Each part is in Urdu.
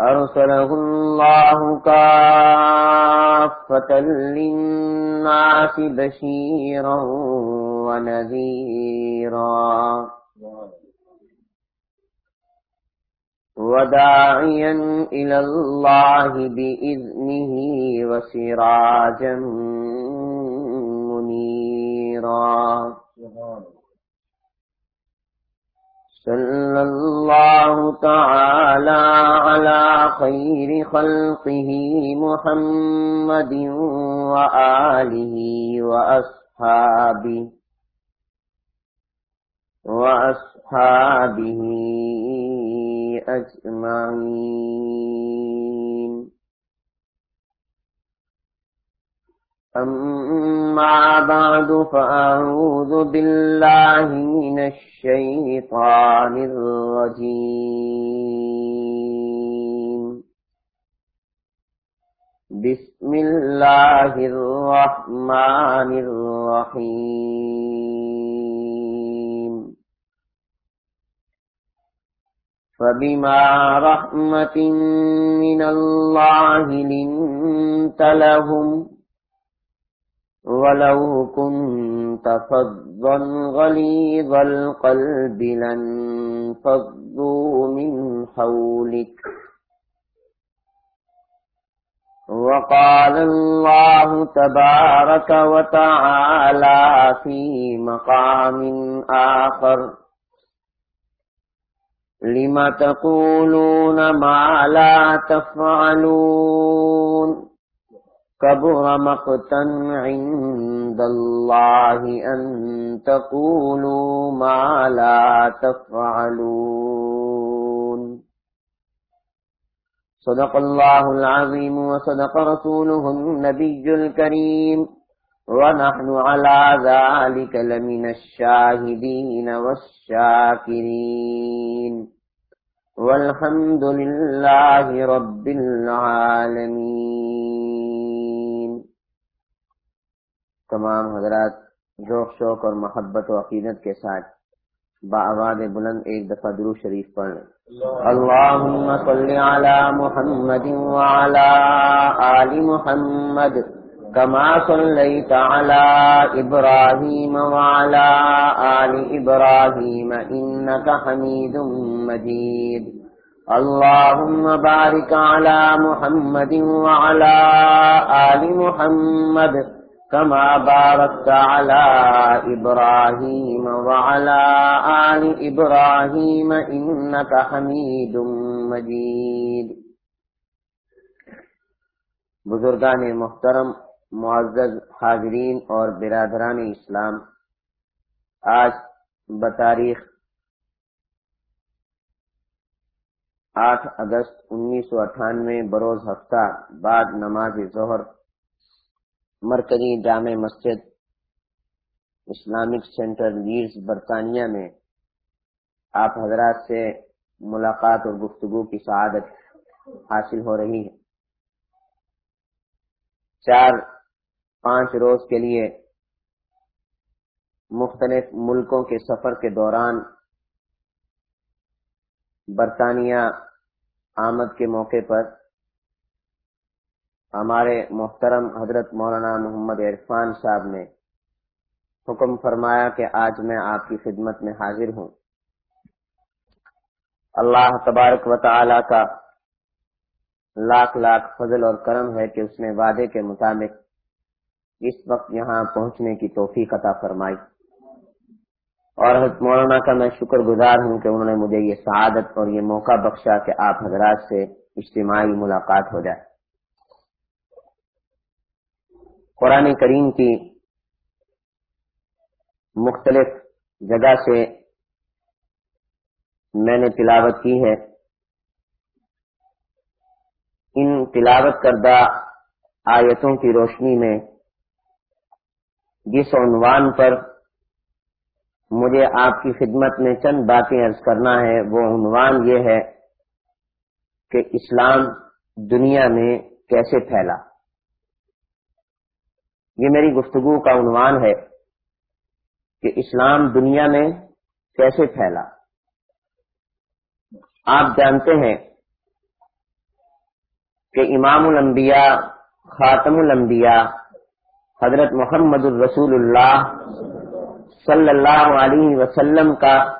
أرسله الله كافة للناس بشيرا ونذيرا. وداعيا إلى الله بإذنه وسراجا منيرا. صلى الله تعالى على خير خلقه محمد وآله وأصحابه وأصحابه أجمعين. أما بعد فأعوذ بالله من الشيطان الرجيم. بسم الله الرحمن الرحيم. فبما رحمة من الله لنت لهم ولو كنت فضا غليظ القلب لانفضوا من حولك. وقال الله تبارك وتعالى في مقام آخر. لم تقولون ما لا تفعلون؟ كبر مقتا عند الله أن تقولوا ما لا تفعلون. صدق الله العظيم وصدق رسوله النبي الكريم. ونحن على ذلك لمن الشاهدين والشاكرين. والحمد لله رب العالمين. تمام حضرات ذوق، شوق اور محبت و عقیدت کے ساتھ بآواز بلند ایک دفعہ درو شریف پڑھ لیں۔ اللهم صل محمد وعلى آل محمد كما صليت على إبراهيم وعلى آل إبراهيم إنك حميد مجيد اللهم بارك على محمد وعلى آل محمد كما باركت على إبراهيم وعلى آل إبراهيم إنك حميد مجيد. بزرگان محترم، معزز حاضرین اور برادران اسلام، آج بتاریخ آٹھ اگست انیس سو اٹھانوے، بروز ہفتہ بعد نماز ظہر مرکزی Jama Masjid, Islamic centre leads برطانیہ میں آپ حضرات سے ملاقات اور گفتگو کی سعادت حاصل ہو رہی ہے۔ چار پانچ روز کے لیے مختلف ملکوں کے سفر کے دوران برطانیہ آمد کے موقع پر ہمارے محترم حضرت مولانا محمد عرفان صاحب نے حکم فرمایا کہ آج میں آپ کی خدمت میں حاضر ہوں۔ اللہ تبارک و تعالی کا لاکھ لاکھ فضل اور کرم ہے کہ اس نے وعدے کے مطابق اس وقت یہاں پہنچنے کی توفیق عطا فرمائی۔ اور حضرت مولانا کا میں شکر گزار ہوں کہ انہوں نے مجھے یہ سعادت اور یہ موقع بخشا کہ آپ حضرات سے اجتماعی ملاقات ہو جائے۔ قرآن کریم کی مختلف جگہ سے میں نے تلاوت کی ہے۔ ان تلاوت کردہ آیتوں کی روشنی میں جس عنوان پر مجھے آپ کی خدمت میں چند باتیں عرض کرنا ہے، وہ عنوان یہ ہے کہ اسلام دنیا میں کیسے پھیلا۔ یہ میری گفتگو کا عنوان ہے کہ اسلام دنیا میں کیسے پھیلا۔ آپ جانتے ہیں کہ امام الانبیاء، خاتم الانبیاء، حضرت محمد الرسول اللہ صلی اللہ علیہ وسلم کا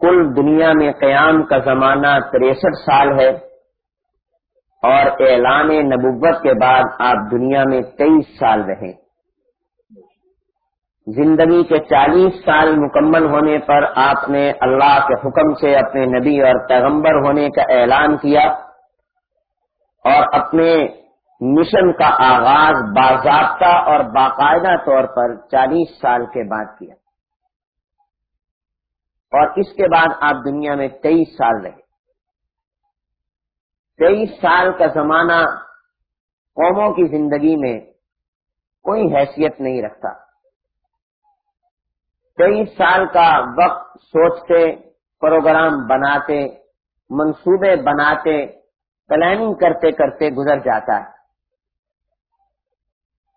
کل دنیا میں قیام کا زمانہ تریسٹھ سال ہے۔ اور اعلان نبوت کے بعد آپ دنیا میں تیئیس سال رہے زندگی کے چالیس سال مکمل ہونے پر آپ نے اللہ کے حکم سے اپنے نبی اور پیغمبر ہونے کا اعلان کیا اور اپنے مشن کا آغاز باضابطہ اور باقاعدہ طور پر چالیس سال کے بعد کیا۔ اور اس کے بعد آپ دنیا میں تیئیس سال رہے تیئیس سال کا زمانہ قوموں کی زندگی میں کوئی حیثیت نہیں رکھتا۔ تیئیس سال کا وقت سوچتے، پروگرام بناتے، منصوبے بناتے، پلاننگ کرتے کرتے گزر جاتا ہے۔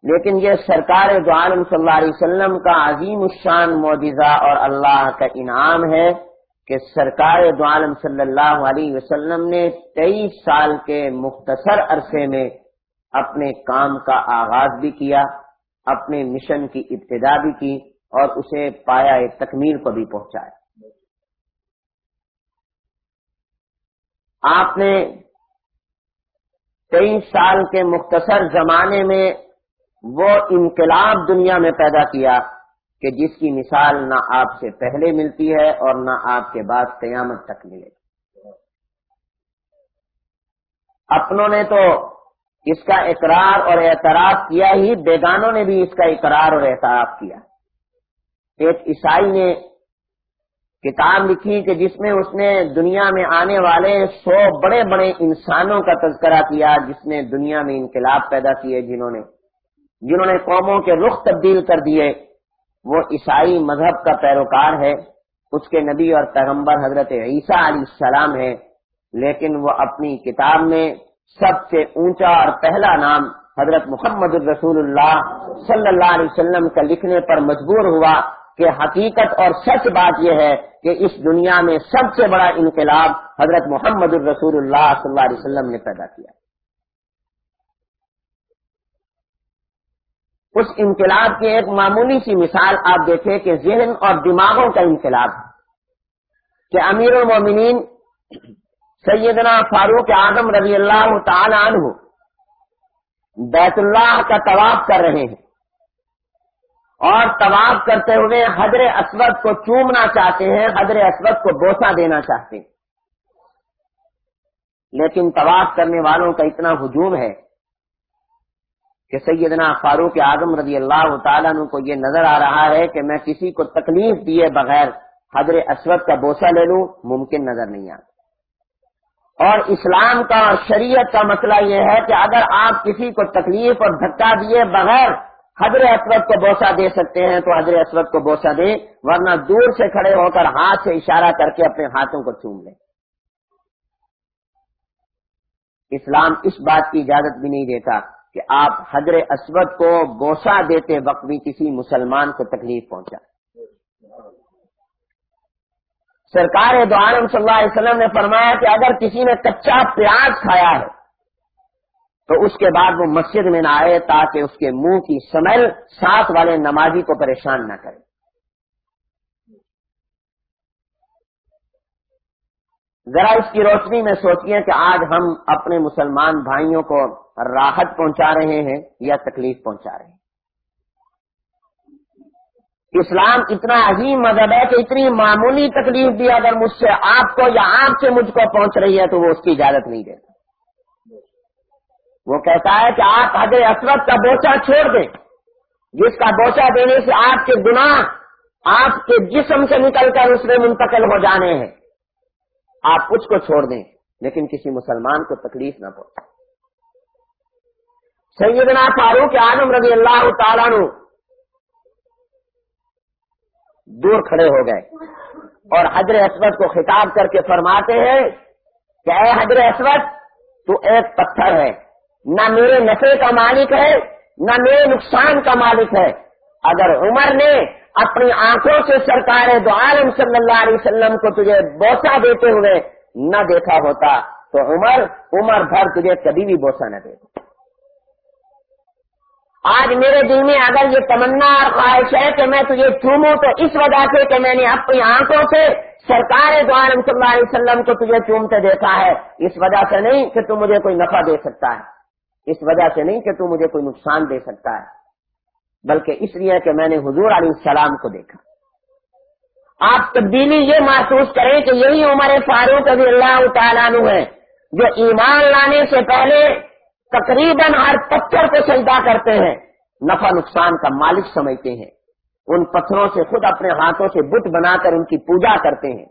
لیکن یہ سرکار دو عالم صلی اللہ علیہ وسلم کا عظیم الشان معجزہ اور اللہ کا انعام ہے۔ کہ سرکار دو عالم صلی اللہ علیہ وسلم نے تیئیس سال کے مختصر عرصے میں اپنے کام کا آغاز بھی کیا، اپنے مشن کی ابتدا بھی کی اور اسے پایا تکمیل کو بھی پہنچایا۔ آپ نے تیئیس سال کے مختصر زمانے میں وہ انقلاب دنیا میں پیدا کیا۔ کہ جس کی مثال نہ آپ سے پہلے ملتی ہے اور نہ آپ کے بعد قیامت تک ملے اپنوں نے تو اس کا اقرار اور اعتراف کیا ہی، بیگانوں نے بھی اس کا اقرار اور اعتراف کیا۔ ایک عیسائی نے کتاب لکھی کہ جس میں اس نے دنیا میں آنے والے سو بڑے بڑے انسانوں کا تذکرہ کیا، جس نے دنیا میں انقلاب پیدا کیے، جنہوں نے جنہوں نے قوموں کے رخ تبدیل کر دیے۔ وہ عیسائی مذہب کا پیروکار ہے، اس کے نبی اور پیغمبر حضرت عیسیٰ علیہ السلام ہے لیکن وہ اپنی کتاب میں سب سے اونچا اور پہلا نام حضرت محمد الرسول اللہ صلی اللہ علیہ وسلم کا لکھنے پر مجبور ہوا کہ حقیقت اور سچ بات یہ ہے کہ اس دنیا میں سب سے بڑا انقلاب حضرت محمد الرسول اللہ صلی اللہ علیہ وسلم نے پیدا کیا۔ اس انقلاب کی ایک معمولی سی مثال آپ دیکھیں کہ ذہن اور دماغوں کا انقلاب کہ امیر المومنین سیدنا فاروق اعظم رضی اللہ تعالی عنہ بیت اللہ کا طواف کر رہے ہیں۔ اور طواف کرتے ہوئے حضر اسود کو چومنا چاہتے ہیں حضر اسود کو بوسا دینا چاہتے ہیں۔ لیکن طواف کرنے والوں کا اتنا ہجوم ہے کہ سیدنا فاروق اعظم رضی اللہ تعالیٰ کو یہ نظر آ رہا ہے کہ میں کسی کو تکلیف دیے بغیر حضر اسود کا بوسا لے لوں، ممکن نظر نہیں آتا۔ اور اسلام کا اور شریعت کا مسئلہ یہ ہے کہ اگر آپ کسی کو تکلیف اور دھکا دیے بغیر حضر اسود کو بوسا دے سکتے ہیں، تو حضر اسود کو بوسا دیں ورنہ دور سے کھڑے ہو کر ہاتھ سے اشارہ کر کے اپنے ہاتھوں کو چوم لیں۔ اسلام اس بات کی اجازت بھی نہیں دیتا کہ آپ حضر اسود کو بوسا دیتے وقت بھی کسی مسلمان کو تکلیف پہنچا۔ سرکار دو عالم صلی اللہ علیہ وسلم نے فرمایا کہ اگر کسی نے کچا پیاز کھایا ہے، تو اس کے بعد وہ مسجد میں نہ آئے تاکہ اس کے منہ کی سمیل ساتھ والے نمازی کو پریشان نہ کرے۔ ذرا اس کی روشنی میں سوچیے کہ آج ہم اپنے مسلمان بھائیوں کو راحت پہنچا رہے ہیں یا تکلیف پہنچا رہے ہیں۔ اسلام اتنا عظیم مذہب ہے کہ اتنی معمولی تکلیف بھی اگر مجھ سے آپ کو یا آپ سے مجھ کو پہنچ رہی ہے تو وہ اس کی اجازت نہیں دیتا۔ وہ کہتا ہے کہ آپ حضر اسرت کا بوچا چھوڑ دیں۔ جس کا بوچا دینے سے آپ کے گناہ، آپ کے جسم سے نکل کر اس میں منتقل ہو جانے ہیں۔ آپ کچھ کو چھوڑ دیں، لیکن کسی مسلمان کو تکلیف نہ پہنچے۔ سیدنا فاروق آدم رضی اللہ تعالیٰ نو دور کھڑے ہو گئے اور حضر اسود کو خطاب کر کے فرماتے ہیں کہ اے حضر اسود، تو ایک پتھر ہے۔ نہ میرے نشے کا مالک ہے، نہ میرے نقصان کا مالک ہے۔ اگر عمر نے اپنی آنکھوں سے سرکار دو عالم صلی اللہ علیہ وسلم کو تجھے بوسا دیتے ہوئے نہ دیکھا ہوتا، تو عمر عمر بھر تجھے کبھی بھی بوسا نہ دے۔ آج میرے دل میں اگر یہ تمنا اور خواہش ہے کہ میں تجھے چوموں تو اس وجہ سے کہ میں نے اپنی آنکھوں سے سرکار دو عالم صلی اللہ علیہ وسلم کو تجھے چومتے دیکھا ہے۔ اس وجہ سے نہیں کہ تو مجھے کوئی نفع دے سکتا ہے۔ اس وجہ سے نہیں کہ تو مجھے کوئی نقصان دے سکتا ہے۔ بلکہ اس لیے کہ میں نے حضور علیہ السلام کو دیکھا۔ آپ تبدیلی یہ محسوس کریں کہ یہی عمر فاروق رضی اللہ تعالیٰ ہے، جو ایمان لانے سے پہلے تقریباً ہر پتھر کو سجدہ کرتے ہیں، نفع نقصان کا مالک سمجھتے ہیں۔ ان پتھروں سے خود اپنے ہاتھوں سے بت بنا کر ان کی پوجا کرتے ہیں۔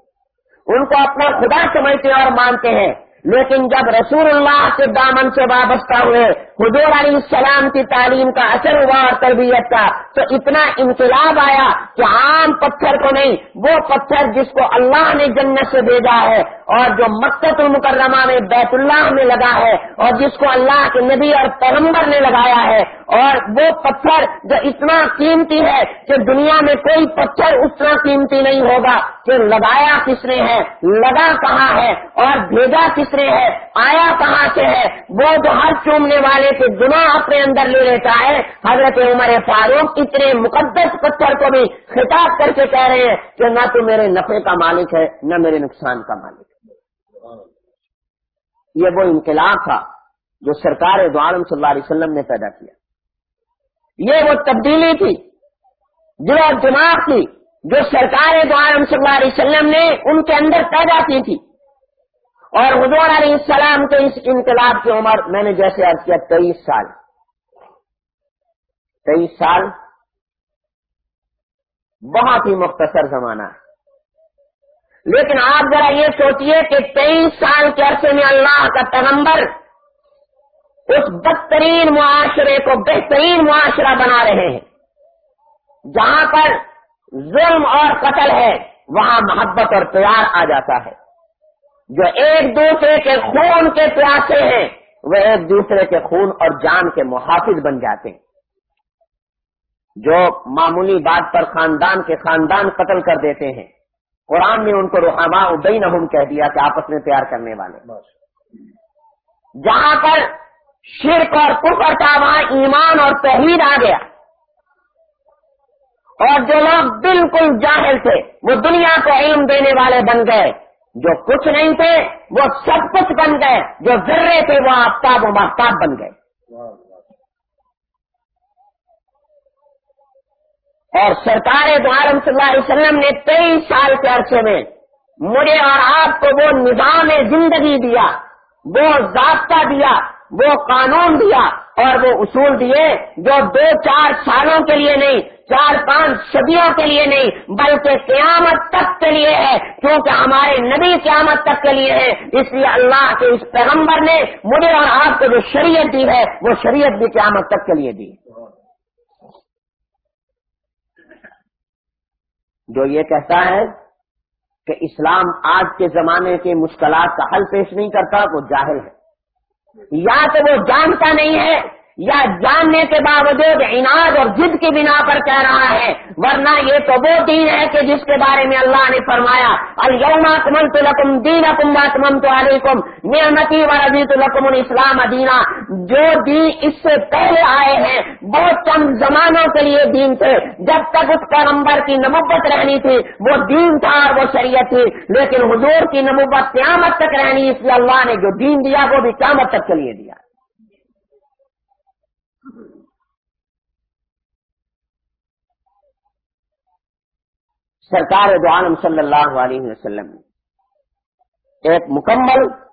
ان کو اپنا خدا سمجھتے اور مانتے ہیں۔ لیکن جب رسول اللہ کے دامن سے وابستہ ہوئے، حضور علیہ السلام کی تعلیم کا اثر ہوا اور تربیت کا، تو اتنا انقلاب آیا کہ عام پتھر کو نہیں، وہ پتھر جس کو اللہ نے جنت سے بھیجا ہے اور جو مقصد المکرمہ میں بیت اللہ میں لگا ہے اور جس کو اللہ کے نبی اور پیغمبر نے لگایا ہے اور وہ پتھر جو اتنا قیمتی ہے کہ دنیا میں کوئی پتھر اتنا قیمتی نہیں ہوگا کہ لگایا کس نے ہے، لگا کہاں ہے اور بھیجا کس نے ہے، آیا کہاں سے ہے، وہ جو ہر چومنے والے کے گناہ اپنے اندر لے لیتا ہے۔ حضرت عمر فاروق اتنے مقدس پتھر کو بھی خطاب کر کے کہہ رہے ہیں کہ نہ تو میرے نفے کا مالک ہے، نہ میرے نقصان کا مالک ہے۔ یہ وہ انقلاب تھا جو سرکار دعالم صلی اللہ علیہ وسلم نے پیدا کیا۔ یہ وہ تبدیلی تھی دل اور دماغ تھی جو سرکار دعالم صلی اللہ علیہ وسلم نے ان کے اندر پیدا کی تھی۔ اور حضور علیہ السلام کے اس انقلاب کی عمر، میں نے جیسے عرض کیا، تیئیس سال۔ تیئیس سال بہت ہی مختصر زمانہ ہے۔ لیکن آپ ذرا یہ سوچئے کہ تیئیس سال کے عرصے میں اللہ کا پیغمبر اس بدترین معاشرے کو بہترین معاشرہ بنا رہے ہیں۔ جہاں پر ظلم اور قتل ہے، وہاں محبت اور پیار آ جاتا ہے۔ جو ایک دوسرے کے خون کے پیاسے ہیں، وہ ایک دوسرے کے خون اور جان کے محافظ بن جاتے ہیں۔ جو معمولی بات پر خاندان کے خاندان قتل کر دیتے ہیں قرآن نے ان کو روحما ابئی کہہ دیا کہ آپس میں پیار کرنے والے۔ جہاں پر شرک اور کفر کا وہاں ایمان اور توحید آ گیا۔ اور جو لوگ بالکل جاہل تھے وہ دنیا کو علم دینے والے بن گئے۔ جو کچھ نہیں تھے وہ سب کچھ بن گئے۔ جو ذرے تھے وہ آفتاب و محتاب بن گئے۔ اور سرکار دوارم صلی اللہ علیہ وسلم نے تیئیس سال کے عرصے میں مجھے اور آپ کو وہ نظام زندگی دیا، وہ ضابطہ دیا، وہ قانون دیا اور وہ اصول دیے جو دو چار سالوں کے لیے نہیں، چار پانچ صدیوں کے لیے نہیں، بلکہ قیامت تک کے لیے ہے، کیونکہ ہمارے نبی قیامت تک کے لیے ہے۔ اس لیے اللہ کے اس پیغمبر نے مجھے اور آپ کو جو شریعت دی ہے، وہ شریعت بھی قیامت تک کے لیے دی۔ جو یہ کہتا ہے کہ اسلام آج کے زمانے کے مشکلات کا حل پیش نہیں کرتا وہ جاہل ہے۔ یا تو وہ جانتا نہیں ہے یا جاننے کے باوجود عناد اور جد کی بنا پر کہہ رہا ہے، ورنہ یہ تو وہ دین ہے کہ جس کے بارے میں اللہ نے فرمایا الما کمن تو لکم دین اکمبا تمم تو علیکم نعمتی و رضیت الکم الاسلام دینا جو دین اس سے پہلے آئے ہیں، بہت کم زمانوں کے لیے دین تھے۔ جب تک اس کا نمبر کی نبوت رہنی تھی، وہ دین تھا اور وہ شریعت تھی۔ لیکن حضور کی نبوت قیامت تک رہنی، اس لیے اللہ نے جو دین دیا، وہ بھی قیامت تک کے لیے دیا۔ سرکار دو عالم صلی اللہ علیہ وسلم ایک مکمل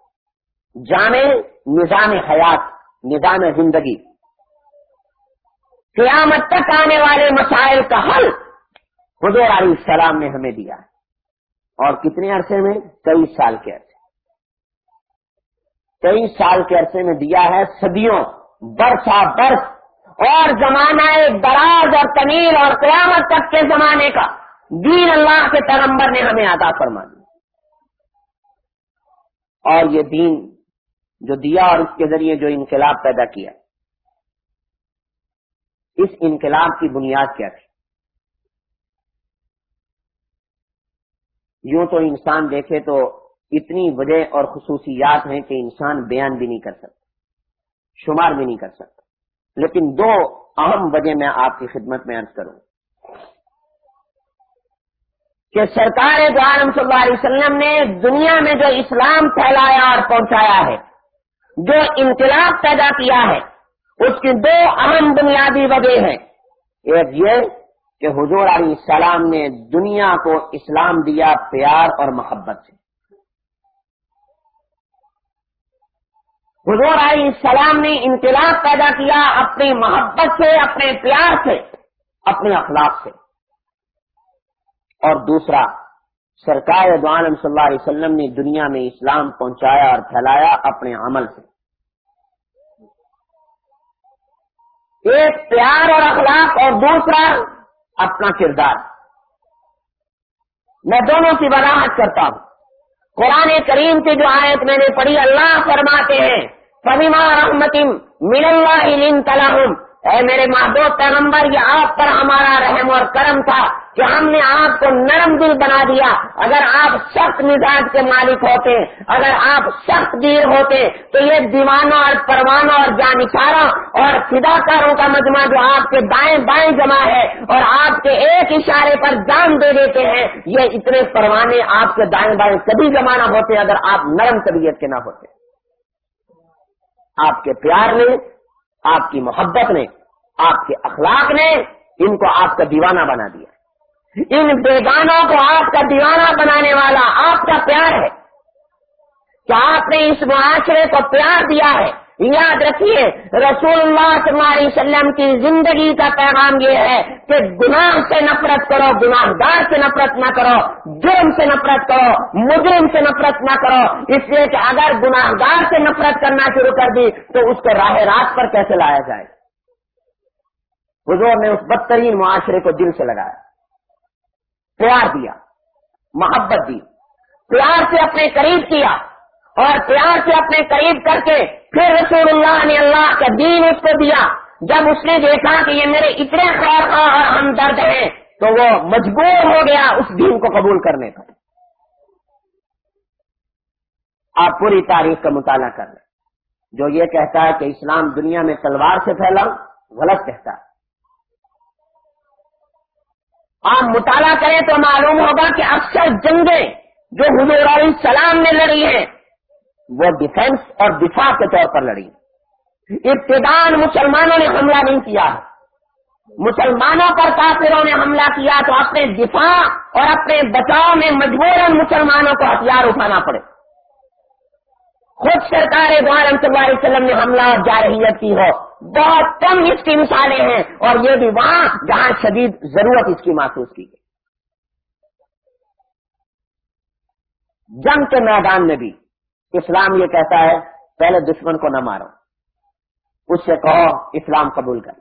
جامع نظام حیات، نظام زندگی۔ قیامت تک آنے والے مسائل کا حل حضور علیہ السلام نے ہمیں دیا۔ اور کتنے عرصے میں؟ کئی سال کے عرصے۔ کئی سال کے عرصے میں دیا ہے صدیوں برسا برس اور زمانہ دراز اور تمیل اور قیامت تک کے زمانے کا۔ دین اللہ کے پیغمبر نے ہمیں عطا فرما دی اور یہ دین جو دیا اور اس کے ذریعے جو انقلاب پیدا کیا، اس انقلاب کی بنیاد کیا تھی؟ یوں تو انسان دیکھے تو اتنی وجہ اور خصوصیات ہیں کہ انسان بیان بھی نہیں کر سکتا، شمار بھی نہیں کر سکتا۔ لیکن دو اہم وجہ میں آپ کی خدمت میں عرض کروں۔ کہ سرکار عالم صلی اللہ علیہ وسلم نے دنیا میں جو اسلام پھیلایا اور پہنچایا ہے، جو انقلاب پیدا کیا ہے، اس کی دو اہم بنیادی وجہ ہیں۔ ایک یہ کہ حضور علیہ السلام نے دنیا کو اسلام دیا پیار اور محبت سے۔ حضور علیہ السلام نے انقلاب پیدا کیا اپنی محبت سے، اپنے پیار سے، اپنے اخلاق سے۔ اور دوسرا، سرکار عالم صلی اللہ علیہ وسلم نے دنیا میں اسلام پہنچایا اور پھیلایا اپنے عمل سے۔ ایک پیار اور اخلاق اور دوسرا اپنا کردار۔ میں دونوں کی وضاحت کرتا ہوں۔ قرآن کریم کی جو آیت میں نے پڑھی، اللہ فرماتے ہیں فبیما رحمتم من اللہ تلاحم اے میرے محبوب پیغمبر، یہ آپ پر ہمارا رحم اور کرم تھا کہ ہم نے آپ کو نرم دل بنا دیا۔ اگر آپ سخت مزاج کے مالک ہوتے، اگر آپ سخت دیر ہوتے، تو یہ دیوانوں اور پروانوں اور جانکاروں اور فداکاروں کا مجمع جو آپ کے دائیں بائیں جمع ہے اور آپ کے ایک اشارے پر جان دے دیتے ہیں، یہ اتنے پروانے آپ کے دائیں بائیں کبھی جمع نہ ہوتے اگر آپ نرم طبیعت کے نہ ہوتے۔ آپ کے پیار نے، آپ کی محبت نے آپ کے اخلاق نے ان کو آپ کا دیوانہ بنا دیا۔ ان بیگانوں کو آپ کا دیوانہ بنانے والا آپ کا پیار ہے۔ کیا آپ نے اس معاشرے کو پیار دیا ہے؟ یاد رکھیے رسول اللہ صلی اللہ علیہ وسلم کی زندگی کا پیغام یہ ہے کہ گناہ سے نفرت کرو گناہ گار سے نفرت نہ کرو، جرم سے نفرت کرو، مجرم سے نفرت نہ کرو۔ اس لیے کہ اگر گناہ گار سے نفرت کرنا شروع کر دی تو اس کو راہ رات پر کیسے لایا جائے؟ حضور نے اس بدترین معاشرے کو دل سے لگایا۔ پیار دیا، محبت دی، پیار سے اپنے قریب کیا اور پیار سے اپنے قریب کر کے پھر رسول اللہ نے اللہ کا دین اس کو دیا۔ جب اس نے دیکھا کہ یہ میرے اتنے خیر اور ہمدرد ہیں، تو وہ مجبور ہو گیا اس دین کو قبول کرنے کا آپ پوری تاریخ کا مطالعہ کر لیں۔ جو یہ کہتا ہے کہ اسلام دنیا میں تلوار سے پھیلا، غلط کہتا ہے۔ آپ مطالعہ کریں تو معلوم ہوگا کہ اکثر جنگیں جو حضور علیہ السلام نے لڑی ہیں، وہ ڈیفینس اور دفاع کے طور پر لڑی ابتدان مسلمانوں نے حملہ نہیں کیا۔ مسلمانوں پر کافروں نے حملہ کیا تو اپنے دفاع اور اپنے بچاؤ میں مجبور مسلمانوں کو ہتھیار اٹھانا پڑے۔ خود سرکار دوارم صلی اللہ علیہ وسلم نے حملہ اور جارحیت کی ہو۔ بہت کم اس کی مثالیں ہیں اور یہ بھی وہاں جہاں شدید ضرورت اس کی محسوس کی گئی۔ جنگ کے میدان میں بھی اسلام یہ کہتا ہے، پہلے دشمن کو نہ مارو۔ اس سے کہو، اسلام قبول کر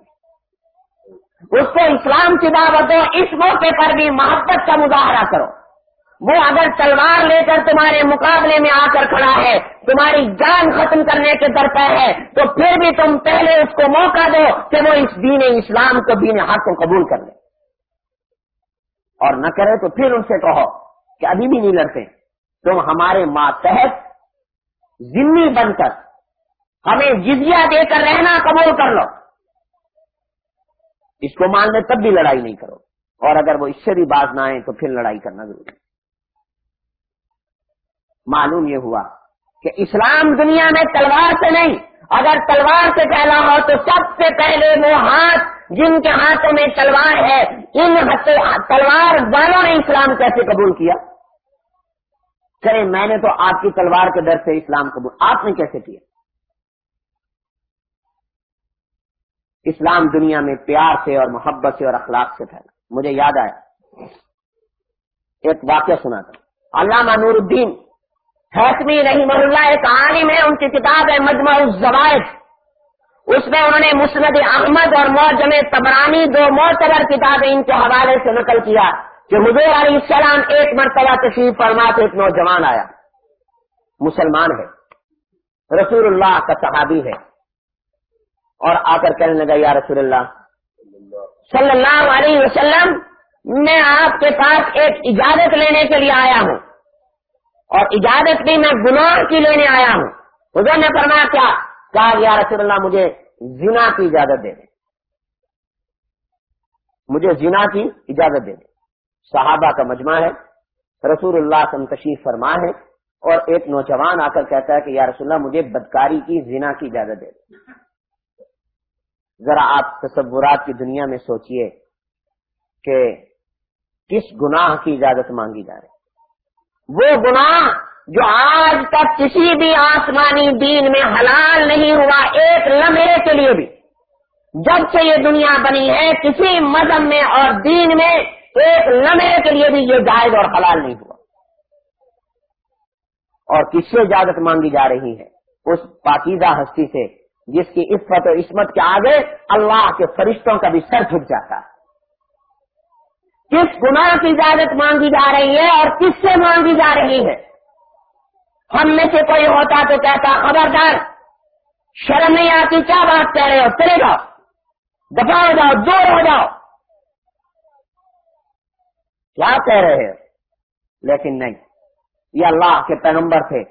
اس کو اسلام کی دعوت دو اس موقع پر بھی محبت کا مظاہرہ کرو۔ وہ اگر تلوار لے کر تمہارے مقابلے میں آ کر کھڑا ہے، تمہاری جان ختم کرنے کے درپے ہے، تو پھر بھی تم پہلے اس کو موقع دو کہ وہ اس دین اسلام کو دین حق کو قبول کر لے۔ اور نہ کرے تو پھر ان سے کہو کہ ابھی بھی نہیں لڑتے۔ تم ہمارے ماتحت ذمہ بن کر ہمیں جزیہ دے کر رہنا قبول کر لو۔ اس کو مان لے تب بھی لڑائی نہیں کرو۔ اور اگر وہ اس سے بھی باز نہ آئے تو پھر لڑائی کرنا ضروری ہے۔ معلوم یہ ہوا کہ اسلام دنیا میں تلوار سے نہیں، اگر تلوار سے پہلا ہو تو سب سے پہلے وہ ہاتھ جن کے ہاتھوں میں تلوار ہے، ان تلوار والوں نے اسلام کیسے قبول کیا۔ کرے میں نے تو آپ کی تلوار کے ڈر سے اسلام قبول، آپ نے کیسے کیا؟ اسلام دنیا میں پیار سے اور محبت سے اور اخلاق سے پھیلا۔ مجھے یاد آیا، ایک واقعہ سنا تھا علامہ نور الدین حتمی رحیم اللہ ایک عالم ہے، ان کی کتاب ہے مجمع الزوائد۔ اس میں انہوں نے مسند احمد اور موجم تبرانی دو معتبر کتابیں ان کے حوالے سے نقل کیا کہ حضور علیہ السلام ایک مرتبہ تشریف فرما سے ایک نوجوان آیا۔ مسلمان ہے، رسول اللہ کا صحابی ہے۔ اور آ کر کہنے لگا، یا رسول اللہ، صلی اللہ علیہ وسلم، میں آپ کے پاس ایک اجازت لینے کے لیے آیا ہوں۔ اور اجازت بھی میں گناہ کی لینے آیا ہوں۔ حضور نے فرمایا کیا؟ کہا یا رسول اللہ، مجھے زنا کی اجازت دے دیں مجھے زنا کی اجازت دے دیں صحابہ کا مجمع ہے، رسول اللہ سے تشریف فرما ہے اور ایک نوجوان آ کر کہتا ہے کہ یا رسول اللہ، مجھے بدکاری کی، زنا کی اجازت دے دیں ذرا آپ تصورات کی دنیا میں سوچئے کہ کس گناہ کی اجازت مانگی جا رہی وہ گناہ جو آج تک کسی بھی آسمانی دین میں حلال نہیں ہوا، ایک لمحے کے لیے بھی۔ جب سے یہ دنیا بنی ہے، کسی مذہب میں اور دین میں ایک لمحے کے لیے بھی یہ جائز اور حلال نہیں ہوا۔ اور کس سے اجازت مانگی جا رہی ہے؟ اس پاکیزہ ہستی سے، جس کی عفت و عصمت کے آگے اللہ کے فرشتوں کا بھی سر جھک جاتا ہے۔ کس گناہ کی اجازت مانگی جا رہی ہے اور کس سے مانگی جا رہی ہے؟ ہم میں سے کوئی ہوتا تو کہتا، خبردار، شرم نہیں آتی، کیا بات کہہ رہے ہو؟ چلے جاؤ، دفاع ہو جاؤ، دور ہو جاؤ۔ کیا کہہ رہے ہیں لیکن نہیں، یہ اللہ کے پیغمبر تھے۔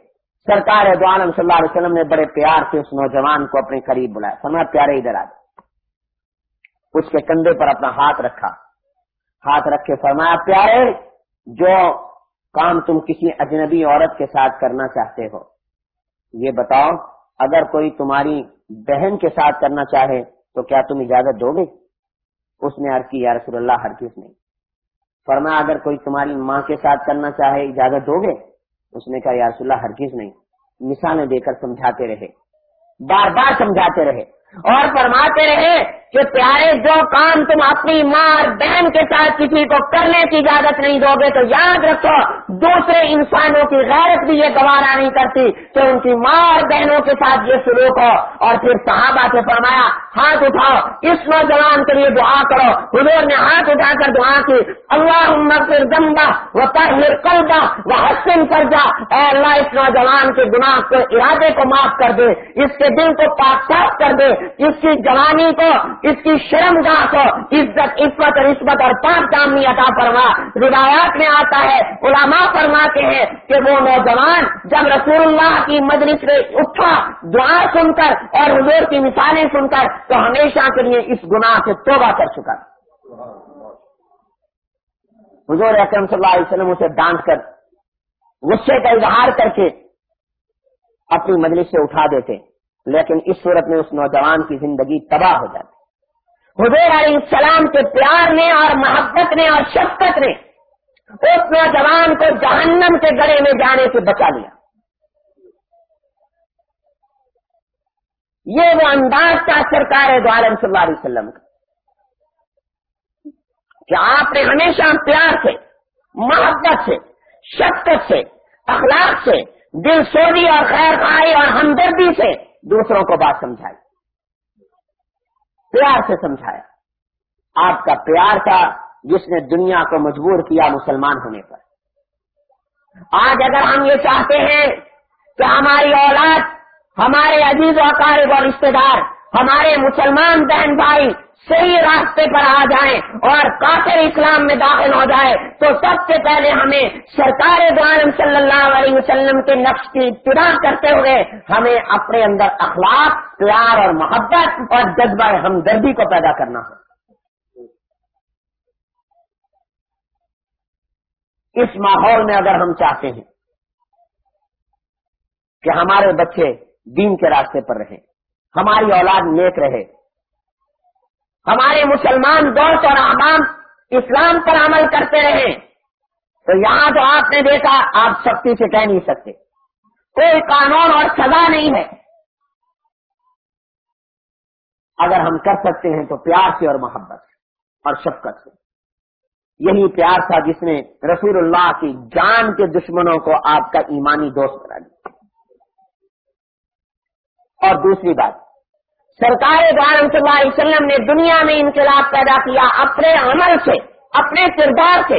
سرکار دو عالم صلی اللہ علیہ وسلم نے بڑے پیار سے اس نوجوان کو اپنے قریب بلایا۔ سمجھا پیارے، ادھر آ اس کے کندھے پر اپنا ہاتھ رکھا۔ ہاتھ رکھ کے فرمایا، پیارے، جو کام تم کسی اجنبی عورت کے ساتھ کرنا چاہتے ہو، یہ بتاؤ، اگر کوئی تمہاری بہن کے ساتھ کرنا چاہے تو کیا تم اجازت دو گے؟ اس نے عرض کی، یا رسول اللہ ہر کس نہیں۔ فرمایا، اگر کوئی تمہاری ماں کے ساتھ کرنا چاہے، اجازت دو گے؟ اس نے کہا، یا رسول اللہ ہر کس نہیں۔ مثالیں دے کر سمجھاتے رہے۔ بار بار سمجھاتے رہے اور فرماتے رہے کہ پیارے جو کام تم اپنی ماں اور بہن کے ساتھ کسی کو کرنے کی اجازت نہیں دو گے، تو یاد رکھو، دوسرے انسانوں کی غیرت بھی یہ گوارا نہیں کرتی کہ ان کی ماں اور بہنوں کے ساتھ یہ سلوک ہو۔ اور پھر صحابہ سے فرمایا، ہاتھ اٹھاؤ، اس نوجوان کے لیے دعا کرو۔ حضور نے ہاتھ اٹھا کر دعا کی اللہ پھر دمبا وہ پڑھ کلبا وہ حسن کر جا اے اللہ، اس نوجوان کے گناہ کو، ارادے کو معاف کر دے، اس کے دل کو پاک صاف کر دے، اس کی جوانی کو اس کی شرم گاہ کو عزت عزت اور اور پاک دامنی عطا فرما۔ روایات میں آتا ہے، علماء فرماتے ہیں کہ وہ نوجوان جب رسول اللہ کی مجلس میں اٹھا، دعا سن کر اور حضور کی مثالیں سن کر، تو ہمیشہ کے لیے اس گناہ سے توبہ کر چکا۔ حضور اکرم صلی اللہ علیہ وسلم اسے ڈانٹ کر، غصے کا اظہار کر کے اپنی مجلس سے اٹھا دیتے، لیکن اس صورت میں اس نوجوان کی زندگی تباہ ہو جاتی۔ حضور علیہ السلام کے پیار نے اور محبت نے اور شفقت نے اس نوجوان کو جہنم کے گڑے میں جانے سے بچا لیا۔ یہ وہ انداز تھا سرکار عالم صلی اللہ علیہ وسلم کا کہ آپ نے ہمیشہ پیار سے، محبت سے، شفقت سے، اخلاق سے، دل سوری اور خیر خائی اور ہمدردی سے دوسروں کو بات سمجھائی۔ پیار سے سمجھایا۔ آپ کا پیار تھا جس نے دنیا کو مجبور کیا مسلمان ہونے پر۔ آج اگر ہم یہ چاہتے ہیں کہ ہماری اولاد، ہمارے عزیز و اقارب اور رشتے دار، ہمارے مسلمان بہن بھائی صحیح راستے پر آ جائیں اور کافر اسلام میں داخل ہو جائے، تو سب سے پہلے ہمیں سرکار دعالم صلی اللہ علیہ وسلم کے نقش کی ابتدا کرتے ہوئے ہمیں اپنے اندر اخلاق، پیار اور محبت اور جذبہ ہمدردی کو پیدا کرنا ہے۔ اس ماحول میں اگر ہم چاہتے ہیں کہ ہمارے بچے دین کے راستے پر رہیں، ہماری اولاد نیک رہے ہمارے مسلمان دوست اور احباب اسلام پر عمل کرتے رہے۔ تو یہاں تو آپ نے دیکھا، آپ سختی سے کہہ نہیں سکتے۔ کوئی قانون اور سزا نہیں ہے۔ اگر ہم کر سکتے ہیں تو پیار سے اور محبت سے اور شفقت سے۔ یہی پیار تھا جس نے رسول اللہ کی جان کے دشمنوں کو آپ کا ایمانی دوست بنا دیا۔ اور دوسری بات سرکار صلی اللہ علیہ وسلم نے دنیا میں انقلاب پیدا کیا اپنے عمل سے، اپنے کردار سے۔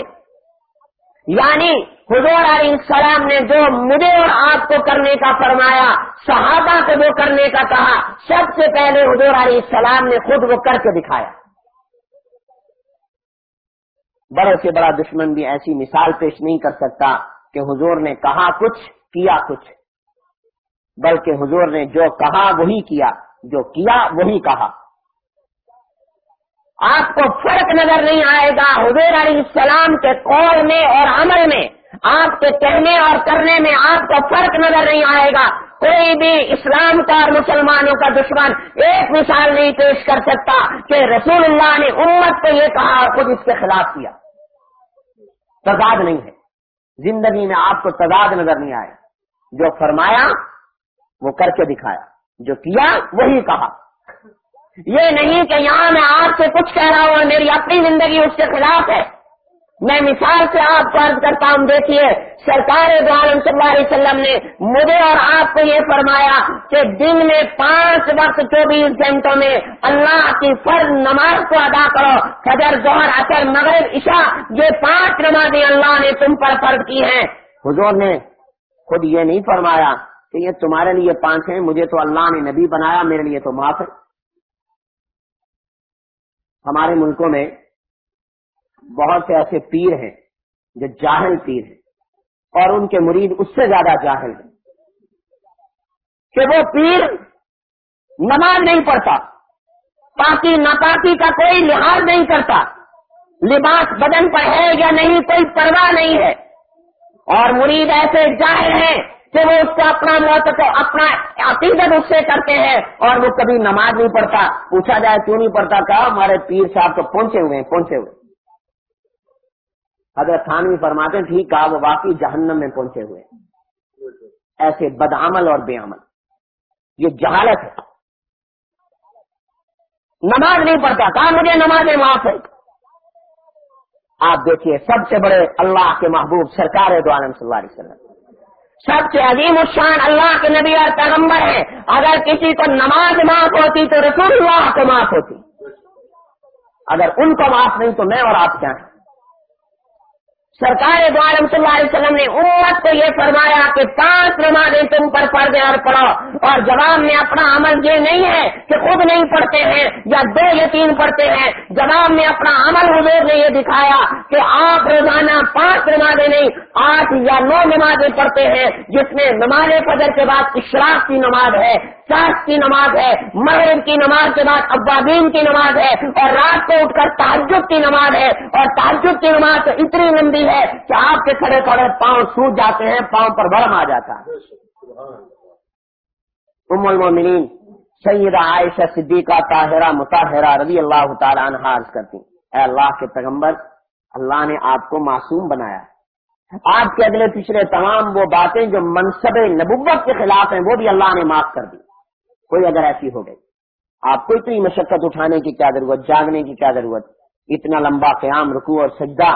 یعنی حضور علیہ السلام نے جو مجھے اور آپ کو کرنے کا فرمایا، صحابہ کو جو کرنے کا کہا، سب سے پہلے حضور علیہ السلام نے خود وہ کر کے دکھایا۔ بڑے سے بڑا دشمن بھی ایسی مثال پیش نہیں کر سکتا کہ حضور نے کہا کچھ، کیا کچھ۔ بلکہ حضور نے جو کہا، وہی کیا۔ جو کیا وہی کہا۔ آپ کو فرق نظر نہیں آئے گا، حضور علیہ السلام کے قول میں اور عمل میں، آپ کے کہنے اور کرنے میں آپ کو فرق نظر نہیں آئے گا۔ کوئی بھی اسلام کا اور مسلمانوں کا دشمن ایک مثال نہیں پیش کر سکتا کہ رسول اللہ نے امت کو یہ کہا اور خود اس کے خلاف کیا۔ تضاد نہیں ہے۔ زندگی میں آپ کو تضاد نظر نہیں آئے۔ جو فرمایا، وہ کر کے دکھایا۔ جو کیا وہی کہا۔ یہ نہیں کہ یہاں میں آپ سے کچھ کہہ رہا ہوں اور میری اپنی زندگی اس کے خلاف ہے۔ میں مثال سے آپ کو عرض کرتا ہوں، دیکھیے، سرکار عالم صلی اللہ علیہ وسلم نے مجھے اور آپ کو یہ فرمایا کہ دن میں پانچ وقت چوبیس گھنٹوں میں اللہ کی فرض نماز کو ادا کرو۔ فجر، ظہر اثر مغرب، عشاء، یہ پانچ نمازیں اللہ نے تم پر فرض کی ہیں۔ حضور نے خود یہ نہیں فرمایا کہ یہ تمہارے لیے پانچ ہیں، مجھے تو اللہ نے نبی بنایا، میرے لیے تو معاف ہے۔ ہمارے ملکوں میں بہت سے ایسے پیر ہیں جو جاہل پیر ہیں، اور ان کے مرید اس سے زیادہ جاہل ہیں۔ کہ وہ پیر نماز نہیں پڑھتا پاکی ناپاکی کا کوئی لحاظ نہیں کرتا، لباس بدن پر ہے یا نہیں، کوئی پرواہ نہیں ہے۔ اور مرید ایسے جاہل ہیں کہ وہ اس کا اپنا موت اپنا عقیدت اس سے کرتے ہیں اور وہ کبھی نماز نہیں پڑھتا۔ پوچھا جائے کیوں نہیں پڑھتا؟ کہا ہمارے پیر صاحب تو پہنچے ہوئے ہیں، پہنچے ہوئے اگر تھانوی فرماتے ٹھیک کہا، وہ واقعی جہنم میں پہنچے ہوئے ایسے بدعمل اور بے عمل۔ یہ جہالت ہے۔ نماز نہیں پڑھتا، کہا مجھے نماز معاف ہے آپ دیکھیے، سب سے بڑے اللہ کے محبوب سرکار دو عالم صلی اللہ علیہ وسلم۔ سب سے عظیم الشان اللہ کے نبی اور پیغمبر ہے اگر کسی کو نماز معاف ہوتی تو رسول اللہ کو معاف ہوتی۔ اگر ان کو معاف نہیں تو میں اور آپ کیا ہیں؟ سرکار دوارم صلی اللہ علیہ وسلم نے امت کو یہ فرمایا کہ پانچ نمازیں تم پر پڑھ اور پڑھو اور جواب میں اپنا عمل یہ نہیں ہے کہ خود نہیں پڑھتے ہیں یا دو یتیم پڑھتے ہیں۔ جواب میں اپنا عمل حضور نے یہ دکھایا کہ آپ روزانہ پانچ نمازیں نہیں، آٹھ یا نو نمازیں پڑھتے ہیں، جس میں نماز فجر کے بعد اشراق کی نماز ہے ساس کی نماز ہے، مغرب کی نماز کے بعد ابابین کی نماز ہے، اور رات کو اٹھ کر تعجب کی نماز ہے۔ اور تعجب کی نماز اتنی لمبی ہے کہ آپ کے کھڑے کھڑے پاؤں سوٹ جاتے ہیں، پاؤں پر برم آ جاتا ہے۔ ام المومنین سیدہ عائشہ صدیقہ طاہرہ مطاہرہ رضی اللہ تعالیٰ عنہ عرض کرتی اے اللہ کے پیغمبر، اللہ نے آپ کو معصوم بنایا آپ کے اگلے پچھلے تمام وہ باتیں جو منصب نبوت کے خلاف ہیں، وہ بھی اللہ نے معاف کر دی۔ کوئی اگر ایسی ہو گئی، آپ کو اتنی مشقت اٹھانے کی کیا ضرورت، جاگنے کی کیا ضرورت؟ اتنا لمبا قیام رکو اور سجدہ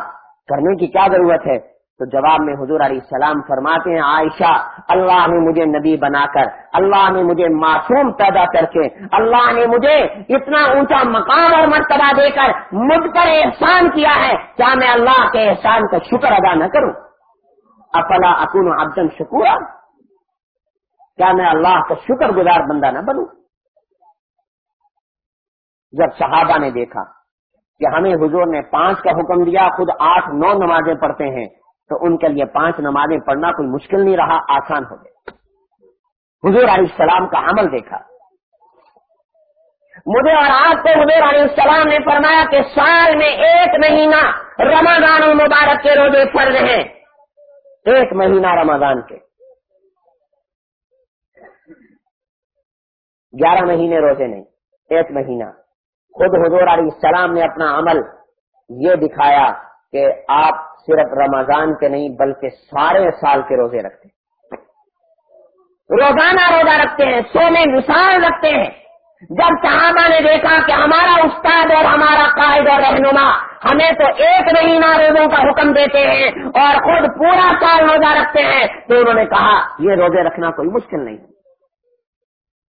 کرنے کی کیا ضرورت ہے؟ تو جواب میں حضور علیہ السلام فرماتے ہیں، عائشہ، اللہ نے مجھے نبی بنا کر، اللہ نے مجھے معصوم پیدا کر کے، اللہ نے مجھے اتنا اونچا مقام اور مرتبہ دے کر مجھ پر احسان کیا ہے، کیا میں اللہ کے احسان کا شکر ادا نہ کروں؟ افلا اکون عبدن شکورا؟ کیا میں اللہ کا شکر گزار بندہ نہ بنوں؟ جب صحابہ نے دیکھا کہ ہمیں حضور نے پانچ کا حکم دیا، خود آٹھ، نو نمازیں پڑھتے ہیں، تو ان کے لیے پانچ نمازیں پڑھنا کوئی مشکل نہیں رہا، آسان ہو گئے حضور علیہ السلام کا عمل دیکھا۔ مجھے اور آپ کو حضور علیہ السلام نے فرمایا کہ سال میں ایک مہینہ رمضان مبارک کے روزے فرض ہیں۔ ایک مہینہ رمضان کے۔ گیارہ مہینے روزے نہیں، ایک مہینہ۔ خود حضور علیہ السلام نے اپنا عمل یہ دکھایا کہ آپ صرف رمضان کے نہیں بلکہ سارے سال کے روزے رکھتے ہیں۔ روزانہ روزہ رکھتے ہیں، سو میں مثال رکھتے ہیں۔ جب صحابہ نے دیکھا کہ ہمارا استاد اور ہمارا قائد اور رہنما ہمیں تو ایک مہینہ روزوں کا حکم دیتے ہیں اور خود پورا سال روزہ رکھتے ہیں تو انہوں نے کہا، یہ روزے رکھنا کوئی مشکل نہیں۔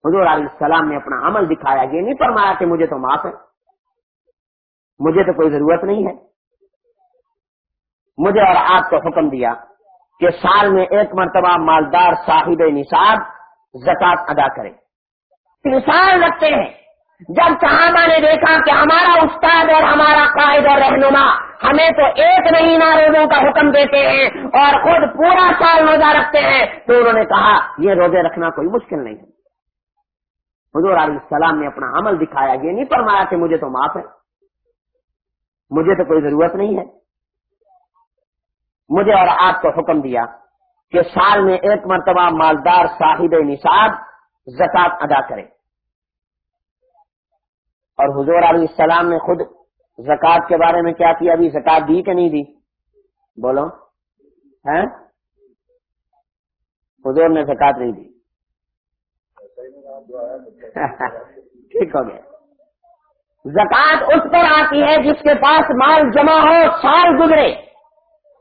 حضور علیہ السلام نے اپنا عمل دکھایا یہ نہیں فرمایا کہ مجھے تو معاف ہے۔ مجھے تو کوئی ضرورت نہیں ہے۔ مجھے اور آپ کو حکم دیا کہ سال میں ایک مرتبہ مالدار صاحب نصاب زکات ادا کرے۔ مثال رکھتے ہیں۔ جب صحابہ نے دیکھا کہ ہمارا استاد اور ہمارا قائد اور رہنما ہمیں تو ایک مہینہ روزوں کا حکم دیتے ہیں اور خود پورا سال روزہ رکھتے ہیں تو انہوں نے کہا، یہ روزے رکھنا کوئی مشکل نہیں ہے۔ حضور علیہ السلام نے اپنا عمل دکھایا یہ نہیں فرمایا کہ مجھے تو معاف ہے۔ مجھے تو کوئی ضرورت نہیں ہے۔ مجھے اور آپ کو حکم دیا کہ سال میں ایک مرتبہ مالدار صاحب نصاب زکات ادا کرے۔ اور حضور علیہ السلام نے خود زکات کے بارے میں کیا کیا؟ ابھی زکات دی کہ نہیں دی؟ بولو۔ ہے حضور نے زکات نہیں دی۔ ٹھیک ہو گیا۔ زکات اس پر آتی ہے جس کے پاس مال جمع ہو، سال گزرے۔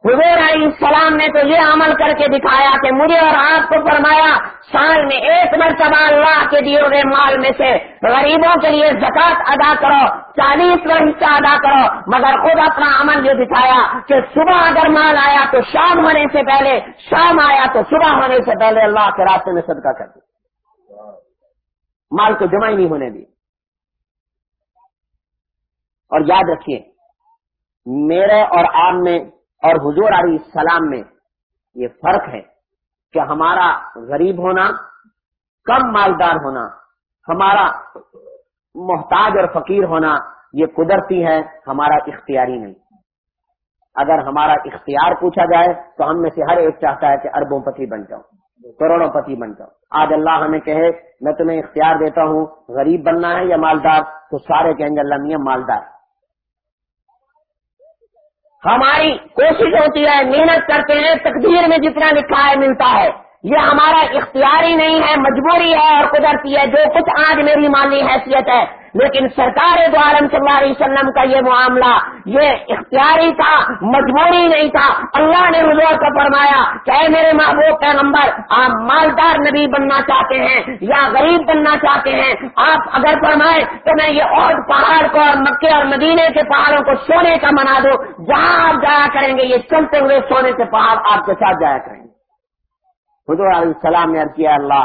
حضور علیہ السلام نے تو یہ عمل کر کے دکھایا کہ مجھے اور آپ کو فرمایا، سال میں ایک مرتبہ اللہ کے دیے ہوئے مال میں سے غریبوں کے لیے زکات ادا کرو، چالیس کا حصہ ادا کرو۔ مگر خود اپنا عمل یہ دکھایا کہ صبح اگر مال آیا تو شام ہونے سے پہلے، شام آیا تو صبح ہونے سے پہلے اللہ کے راستے میں صدقہ کر دی مال کو جمع ہی نہیں ہونے دی۔ اور یاد رکھیے، میرے اور آپ میں اور حضور علیہ السلام میں یہ فرق ہے کہ ہمارا غریب ہونا، کم مالدار ہونا، ہمارا محتاج اور فقیر ہونا، یہ قدرتی ہے، ہمارا اختیاری نہیں۔ اگر ہمارا اختیار پوچھا جائے تو ہم میں سے ہر ایک چاہتا ہے کہ اربوں پتی بن جاؤں۔ کروڑوں پتی بن جاؤں آج اللہ ہمیں کہے، میں تمہیں اختیار دیتا ہوں، غریب بننا ہے یا مالدار؟ تو سارے کہیں گے، اللہ میاں مالدار۔ ہماری کوشش ہوتی ہے، محنت کرتے ہیں، تقدیر میں جتنا لکھا ہے، ملتا ہے۔ یہ ہمارا اختیاری نہیں ہے، مجبوری ہے اور قدرتی ہے، جو کچھ آج میری مالی حیثیت ہے۔ لیکن سرکار دو عالم صلی اللہ علیہ وسلم کا یہ معاملہ یہ اختیاری تھا مجبوری نہیں تھا۔ اللہ نے حضور کو فرمایا کہ اے میرے محبوب کا نمبر آپ مالدار نبی بننا چاہتے ہیں یا غریب بننا چاہتے ہیں؟ آپ اگر فرمائے تو میں یہ اور پہاڑ کو اور مکے اور مدینے کے پہاڑوں کو سونے کا منا دو جہاں آپ جایا کریں گے، یہ چلتے ہوئے سونے کے پہاڑ آپ کے ساتھ جایا کریں گے۔ حضور علیہ السلام نے کیا، اللہ،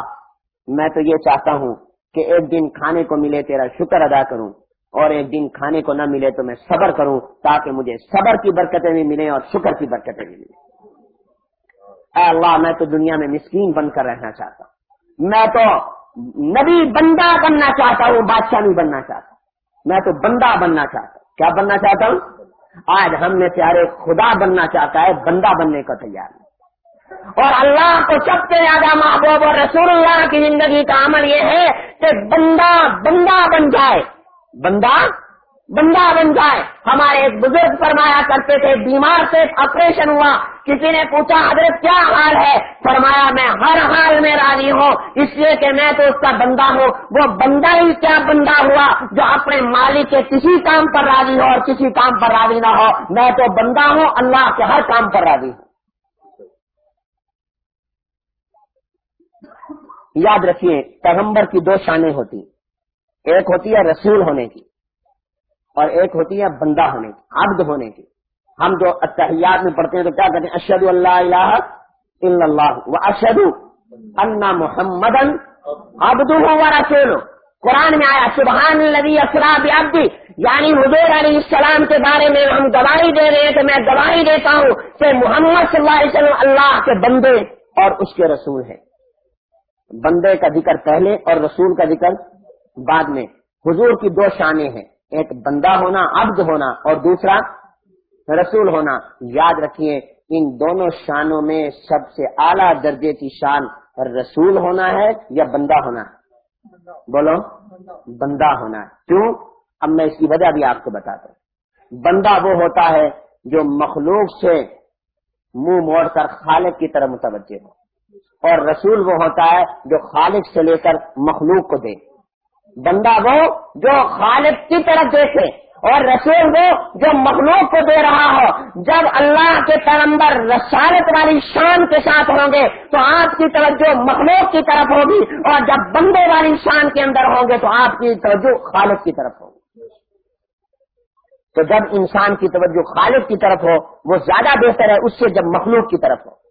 میں تو یہ چاہتا ہوں کہ ایک دن کھانے کو ملے تیرا شکر ادا کروں اور ایک دن کھانے کو نہ ملے تو میں صبر کروں تاکہ مجھے صبر کی برکتیں بھی ملیں اور شکر کی برکتیں بھی ملیں۔ اے اللہ، میں تو دنیا میں مسکین بن کر رہنا چاہتا ہوں۔ میں تو نبی بندہ بننا چاہتا ہوں، بادشاہ نہیں بننا چاہتا۔ میں تو بندہ بننا چاہتا ہوں۔ کیا بننا چاہتا ہوں؟ آج ہم نے پیارے خدا بننا چاہتا ہے، بندہ بننے کا تیار ہے اور اللہ کو سب سے زیادہ محبوب اور رسول اللہ کی زندگی کا عمل یہ ہے کہ بندہ بندہ بن جائے۔ بندہ بندہ بن جائے۔ ہمارے ایک بزرگ فرمایا کرتے تھے، بیمار سے آپریشن ہوا۔ کسی نے پوچھا، حضرت کیا حال ہے؟ فرمایا، میں ہر حال میں راضی ہوں، اس لیے کہ میں تو اس کا بندہ ہوں۔ وہ بندہ ہی کیا بندہ ہوا جو اپنے مالک کے کسی کام پر راضی ہو اور کسی کام پر راضی نہ ہو۔ میں تو بندہ ہوں، اللہ کے ہر کام پر راضی ہوں۔ یاد رکھیے، پیغمبر کی دو شانیں ہوتی ایک ہوتی ہے رسول ہونے کی اور ایک ہوتی ہے بندہ ہونے کی، عبد ہونے کی۔ ہم جو اتحیات میں پڑھتے ہیں تو کیا کہتے ہیں؟ اشد اللہ الہ اللہ و اشد اللہ محمد ابد و رسول قرآن میں آیا سبحان الذي اسرا بعبدی۔ یعنی حضور علیہ السلام کے بارے میں ہم گواہی دے رہے ہیں کہ میں گواہی دیتا ہوں کہ محمد صلی اللہ علیہ وسلم اللہ کے بندے اور اس کے رسول ہیں۔ بندے کا ذکر پہلے اور رسول کا ذکر بعد میں۔ حضور کی دو شانیں ہیں، ایک بندہ ہونا، عبد ہونا اور دوسرا رسول ہونا۔ یاد رکھیے، ان دونوں شانوں میں سب سے اعلیٰ درجے کی شان رسول ہونا ہے یا بندہ ہونا ہے؟ بولو، بندہ ہونا ہے۔ کیوں؟ اب میں اس کی وجہ بھی آپ کو بتاتا ہوں۔ بندہ وہ ہوتا ہے جو مخلوق سے منہ موڑ کر خالق کی طرف متوجہ ہو۔ اور رسول وہ ہوتا ہے جو خالق سے لے کر مخلوق کو دے۔ بندہ وہ جو خالق کی طرف دیکھے اور رسول وہ جو مخلوق کو دے رہا ہو۔ جب اللہ کے پیغمبر رسالت والی شان کے ساتھ ہوں گے تو آپ کی توجہ مخلوق کی طرف ہوگی اور جب بندے والی شان کے اندر ہوں گے تو آپ کی توجہ خالق کی طرف ہوگی۔ تو جب انسان کی توجہ خالق کی طرف ہو، وہ زیادہ بہتر ہے اس سے جب مخلوق کی طرف ہو۔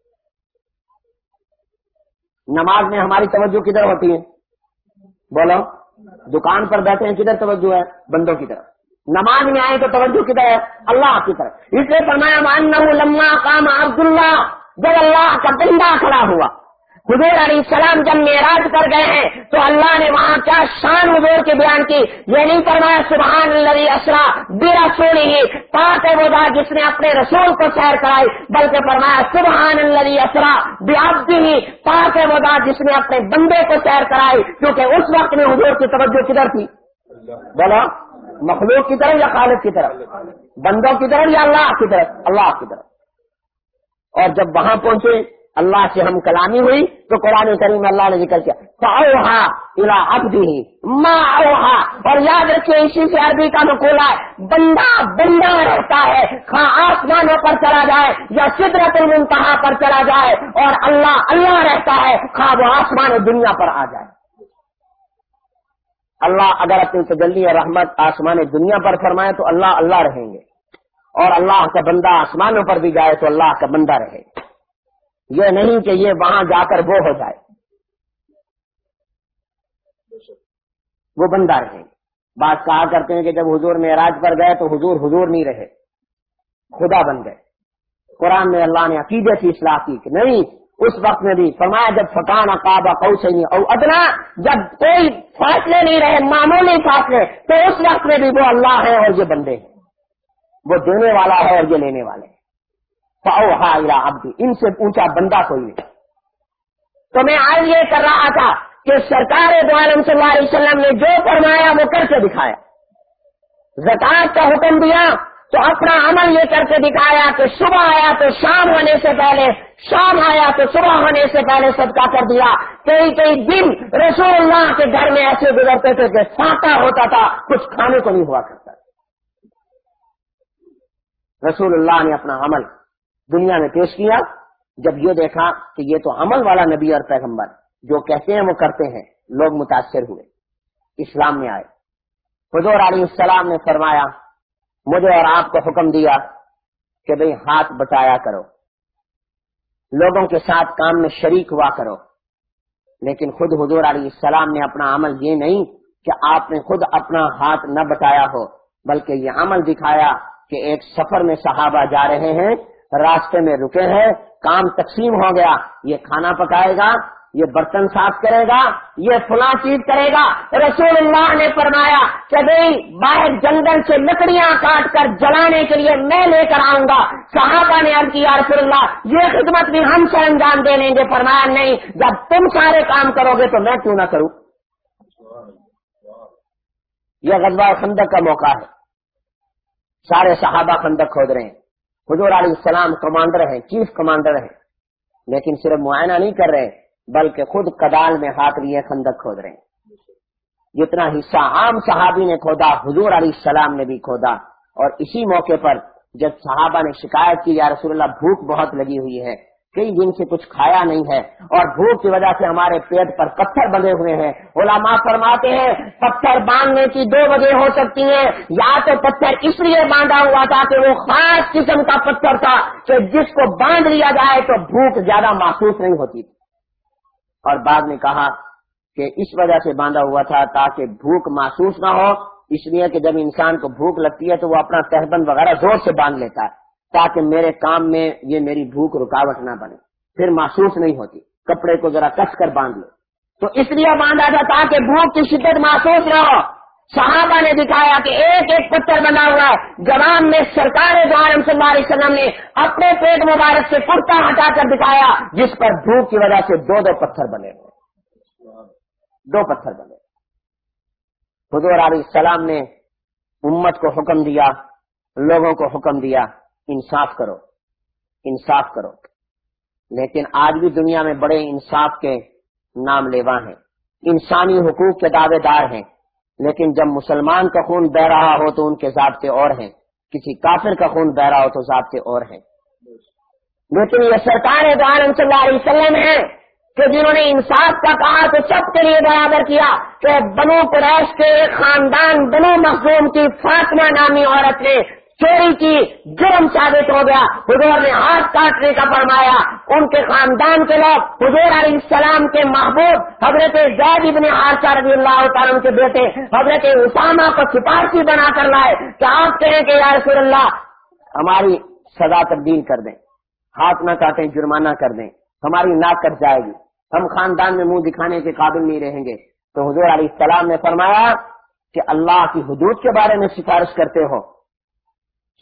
نماز میں ہماری توجہ کدھر ہوتی ہے؟ بولو۔ دکان پر بیٹھے ہیں، کدھر توجہ ہے؟ بندوں کی طرف۔ نماز میں آئے تو توجہ کدھر ہے؟ اللہ کی طرف۔ اس لیے فرمایا مان لما کام عبد اللہ جب اللہ کا بندہ کھڑا ہوا حضور علیہ السلام جب معراج کر گئے ہیں تو اللہ نے وہاں کیا شان حضور کی بیان کی یہ نہیں فرمایا سبحان اللہ اسرا برا ہی پاک وہ ذات جس نے اپنے رسول کو سیر کرائی، بلکہ فرمایا سبحان اللہ اسرا بیابدی ہی پاک وہ ذات جس نے اپنے بندے کو سیر کرائی، کیونکہ اس وقت میں حضور کی توجہ کدھر تھی؟ بولا، مخلوق کی طرف یا خالد کی طرف؟ بندوں کی طرف یا اللہ کی طرف؟ اللہ کی طرف۔ اور جب وہاں پہنچے اللہ سے ہم کلامی ہوئی تو قرآن کریم اللہ نے ذکر کیا۔ الا ابدی ماں اوہا اور یاد رکھیے اسی سے عربی کا مقولہ ہے۔ بندہ بندہ رہتا ہے۔ خواہ آسمانوں پر چلا جائے یا سدرت المنتہا پر چلا جائے اور اللہ اللہ رہتا ہے، خواہ وہ آسمان دنیا پر آ جائے۔ اللہ اگر اپنی تجلی اور رحمت آسمان دنیا پر فرمائے تو اللہ اللہ رہیں گے۔ اور اللہ کا بندہ آسمانوں پر بھی جائے تو اللہ کا بندہ رہے یہ نہیں کہ یہ وہاں جا کر وہ ہو جائے۔ وہ بندہ رہے۔ بات کہا کرتے ہیں کہ جب حضور میں راج پر گئے تو حضور حضور نہیں رہے۔ خدا بن گئے۔ قرآن میں اللہ نے عقیدے کی اصلاح کی کہ نہیں، اس وقت میں بھی فرمایا جب فکان اقابا کو اور ادنا، جب کوئی فاصلے نہیں رہے، معمولی فاصلے، تو اس وقت میں بھی وہ اللہ ہے اور یہ بندے ہیں۔ وہ دینے والا ہے اور یہ لینے والے ان سے اونچا بندہ کوئی نہیں۔ تو میں آج یہ کر رہا تھا کہ سرکار دو عالم صلی اللہ علیہ وسلم نے جو فرمایا وہ کر کے دکھایا۔ زکات کا حکم دیا تو اپنا عمل یہ کر کے دکھایا کہ صبح آیا تو شام ہونے سے پہلے، شام آیا تو صبح ہونے سے پہلے صدقہ کر دیا۔ کئی کئی دن رسول اللہ کے گھر میں ایسے گزرتے تھے کہ ساتا ہوتا تھا، کچھ کھانے کو نہیں ہوا کرتا۔ رسول اللہ نے اپنا عمل دنیا میں پیش کیا، جب یہ دیکھا کہ یہ تو عمل والا نبی اور پیغمبر، جو کہتے ہیں وہ کرتے ہیں، لوگ متاثر ہوئے، اسلام میں آئے۔ حضور علیہ السلام نے فرمایا، مجھے اور آپ کو حکم دیا کہ بھئی ہاتھ بچایا کرو، لوگوں کے ساتھ کام میں شریک ہوا کرو۔ لیکن خود حضور علیہ السلام نے اپنا عمل یہ نہیں کہ آپ نے خود اپنا ہاتھ نہ بتایا ہو، بلکہ یہ عمل دکھایا کہ ایک سفر میں صحابہ جا رہے ہیں راستے میں رکے ہیں، کام تقسیم ہو گیا، یہ کھانا پکائے گا، یہ برتن صاف کرے گا، یہ فلاں چیز کرے گا۔ رسول اللہ نے فرمایا کہ بھائی باہر جنگل سے لکڑیاں کاٹ کر جلانے کے لیے میں لے کر آؤں گا۔ صحابہ نے عرض کیا رسول اللہ، یہ خدمت بھی ہم سے انجام دے لیں گے۔ فرمایا، نہیں، جب تم سارے کام کرو گے تو میں کیوں نہ کروں؟ یہ غزوہ خندق کا موقع ہے۔ سارے صحابہ خندق کھود رہے ہیں۔ حضور علیہ السلام کمانڈر ہیں، چیف کمانڈر ہیں، لیکن صرف معائنہ نہیں کر رہے، بلکہ خود کدال میں ہاتھ لیے خندق کھود رہے ہیں۔ جتنا حصہ عام صحابی نے کھودا، حضور علیہ السلام نے بھی کھودا۔ اور اسی موقع پر جب صحابہ نے شکایت کی، یا رسول اللہ، بھوک بہت لگی ہوئی ہے کئی دن سے کچھ کھایا نہیں ہے اور بھوک کی وجہ سے ہمارے پیٹ پر پتھر بندے ہوئے ہیں۔ علماء فرماتے ہیں، پتھر باندھنے کی دو وجہ ہو سکتی ہیں۔ یا تو پتھر اس لیے باندھا ہوا تھا کہ وہ خاص قسم کا پتھر تھا کہ جس کو باندھ لیا جائے تو بھوک زیادہ محسوس نہیں ہوتی اور بعد میں کہا کہ اس وجہ سے باندھا ہوا تھا تاکہ بھوک محسوس نہ ہو۔ اس لیے کہ جب انسان کو بھوک لگتی ہے تو وہ اپنا تہبند وغیرہ زور سے باندھ لیتا ہے۔ تاکہ میرے کام میں یہ میری بھوک رکاوٹ نہ بنے۔ پھر محسوس نہیں ہوتی۔ کپڑے کو ذرا کس کر باندھ لو۔ تو اس لیے باندھا جاتا تاکہ بھوک کی شدت محسوس نہ ہو۔ صحابہ نے دکھایا کہ ایک ایک پتھر بنا ہوا ہے۔ جوان میں سرکار دوارم صلی اللہ علیہ وسلم نے اپنے پیٹ مبارک سے کرتا ہٹا کر دکھایا، جس پر بھوک کی وجہ سے دو دو پتھر بنے ہوئے۔ دو پتھر بنے۔ حضور علیہ السلام نے امت کو حکم دیا، لوگوں کو حکم دیا۔ انصاف کرو انصاف کرو۔ لیکن آج بھی دنیا میں بڑے انصاف کے نام لیوا ہیں۔ انسانی حقوق کے دعوے دار ہیں، لیکن جب مسلمان کا خون بہ رہا ہو تو ان کے ضابطے اور ہیں۔ کسی کافر کا خون بہ رہا ہو تو ضابطے اور ہیں۔ لیکن یہ سرکار صلی اللہ علیہ وسلم ہے کہ جنہوں نے انصاف کا کہا تو سب کے لیے برابر کیا کہ بنو قریش کے خاندان، بنو مخصوم کی فاطمہ نامی عورت نے چوری کی، جرم ثابت ہو گیا۔ حضور نے ہاتھ کاٹنے کا فرمایا، ان کے خاندان کے لوگ، حضور علیہ السلام کے محبوب، حضرت زید ابن حادثہ رضی اللہ تعالیٰ کے بیٹے، حضرت اسامہ کو سپارسی بنا کر لائے کہ آپ کہیں کہ یا رسول اللہ، ہماری سزا تبدیل کر دیں۔ ہاتھ نہ کاٹیں، جرمانہ کر دیں۔ ہماری ناک کٹ جائے گی۔ ہم خاندان میں منہ دکھانے کے قابل نہیں رہیں گے۔ تو حضور علیہ السلام نے فرمایا کہ اللہ کی حدود کے بارے میں سفارش کرتے ہو۔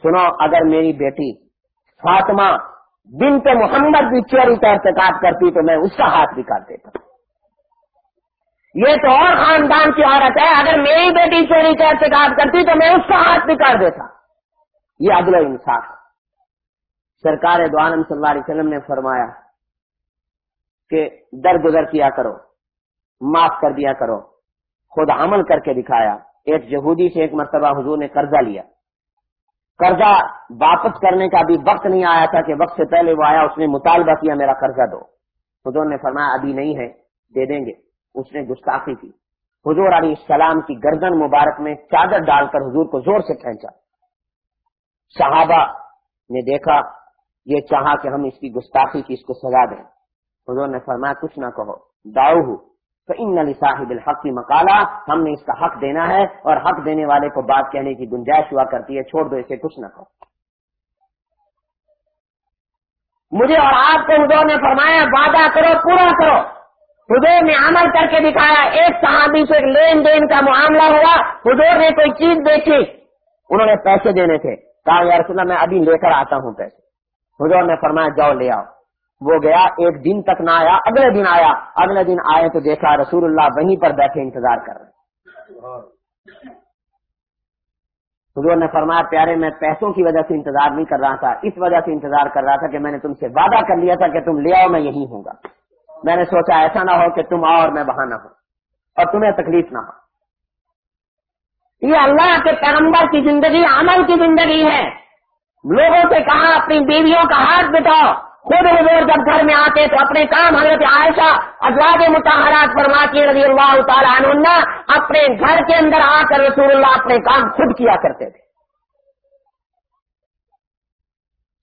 سنو، اگر میری بیٹی فاطمہ بنت محمد بھی چوری کا ارتکاب کرتی تو میں اس کا ہاتھ بھی کاٹ دیتا۔ یہ تو اور خاندان کی عورت ہے، اگر میری بیٹی چوری کا ارتکاب کرتی تو میں اس کا ہاتھ بھی کاٹ دیتا۔ یہ عدل و انصاف سرکار دوانم صلی اللہ علیہ وسلم نے فرمایا کہ در گزر کیا کرو، معاف کر دیا کرو۔ خود عمل کر کے دکھایا۔ ایک یہودی سے ایک مرتبہ حضور نے قرضہ لیا۔ قرضہ واپس کرنے کا ابھی وقت نہیں آیا تھا کہ وقت سے پہلے وہ آیا، اس نے مطالبہ کیا، میرا قرضہ دو۔ حضور نے فرمایا، ابھی نہیں ہے، دے دیں گے۔ اس نے گستاخی کی۔ حضور علیہ السلام کی گردن مبارک میں چادر ڈال کر حضور کو زور سے کھینچا۔ صحابہ نے دیکھا، یہ چاہا کہ ہم اس کی گستاخی کی اس کو سزا دیں۔ حضور نے فرمایا، کچھ نہ کہو، داؤ تو ان علی صاحب الحق کی مکالا ہم نے اس کا حق دینا ہے اور حق دینے والے کو بات کہنے کی گنجائش ہوا کرتی ہے، چھوڑ دو اسے، کچھ نہ کہو مجھے اور آپ کو حضور نے فرمایا، وعدہ کرو، پورا کرو۔ حضور نے عمل کر کے دکھایا، ایک صحابی سے لین دین کا معاملہ ہوا، حضور نے کوئی چیز دیکھی انہوں نے پیسے دینے تھے۔ کہا، یا رسول اللہ، میں ابھی لے کر آتا ہوں پیسے۔ حضور نے فرمایا، جاؤ لے آؤ۔ وہ گیا، ایک دن تک نہ آیا، اگلے دن آیا، اگلے دن آئے تو دیکھا رسول اللہ وہیں پر بیٹھے انتظار کر رہے حضور نے فرمایا، پیارے، میں پیسوں کی وجہ سے انتظار نہیں کر رہا تھا، اس وجہ سے انتظار کر رہا تھا کہ میں نے تم سے وعدہ کر لیا تھا کہ تم لے آؤ، میں یہی ہوں گا۔ میں نے سوچا ایسا نہ ہو کہ تم آؤ اور میں وہاں نہ ہوں اور تمہیں تکلیف نہ ہو۔ یہ اللہ کے پیغمبر کی زندگی، عمل کی زندگی ہے۔ لوگوں سے کہا، اپنی بیویوں کا ہاتھ بٹاؤ خود حضور جب گھر میں آتے تو اپنے کام حضرت عائشہ ازواج متحرات فرماتی رضی اللہ تعالیٰ عنہ اپنے گھر کے اندر آ کر رسول اللہ اپنے کام خود کیا کرتے تھے۔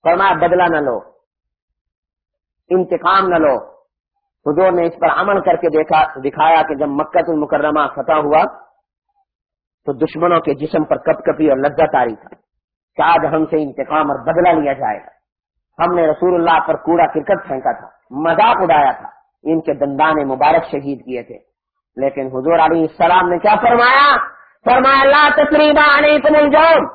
فرمایا، بدلہ نہ لو، انتقام نہ لو۔ حضور نے اس پر عمل کر کے دیکھا، دکھایا کہ جب مکہ المکرمہ فتح ہوا تو دشمنوں کے جسم پر کپ کپی اور لذت آ رہی تھا کہ آج ہم سے انتقام اور بدلہ لیا جائے گا۔ ہم نے رسول اللہ پر کوڑا کرکٹ پھینکا تھا، مذاق اڑایا تھا۔ ان کے دندان مبارک شہید کیے تھے۔ لیکن حضور علیہ السلام نے کیا فرمایا؟ فرمایا اللہ تقریباً علیکم الجوم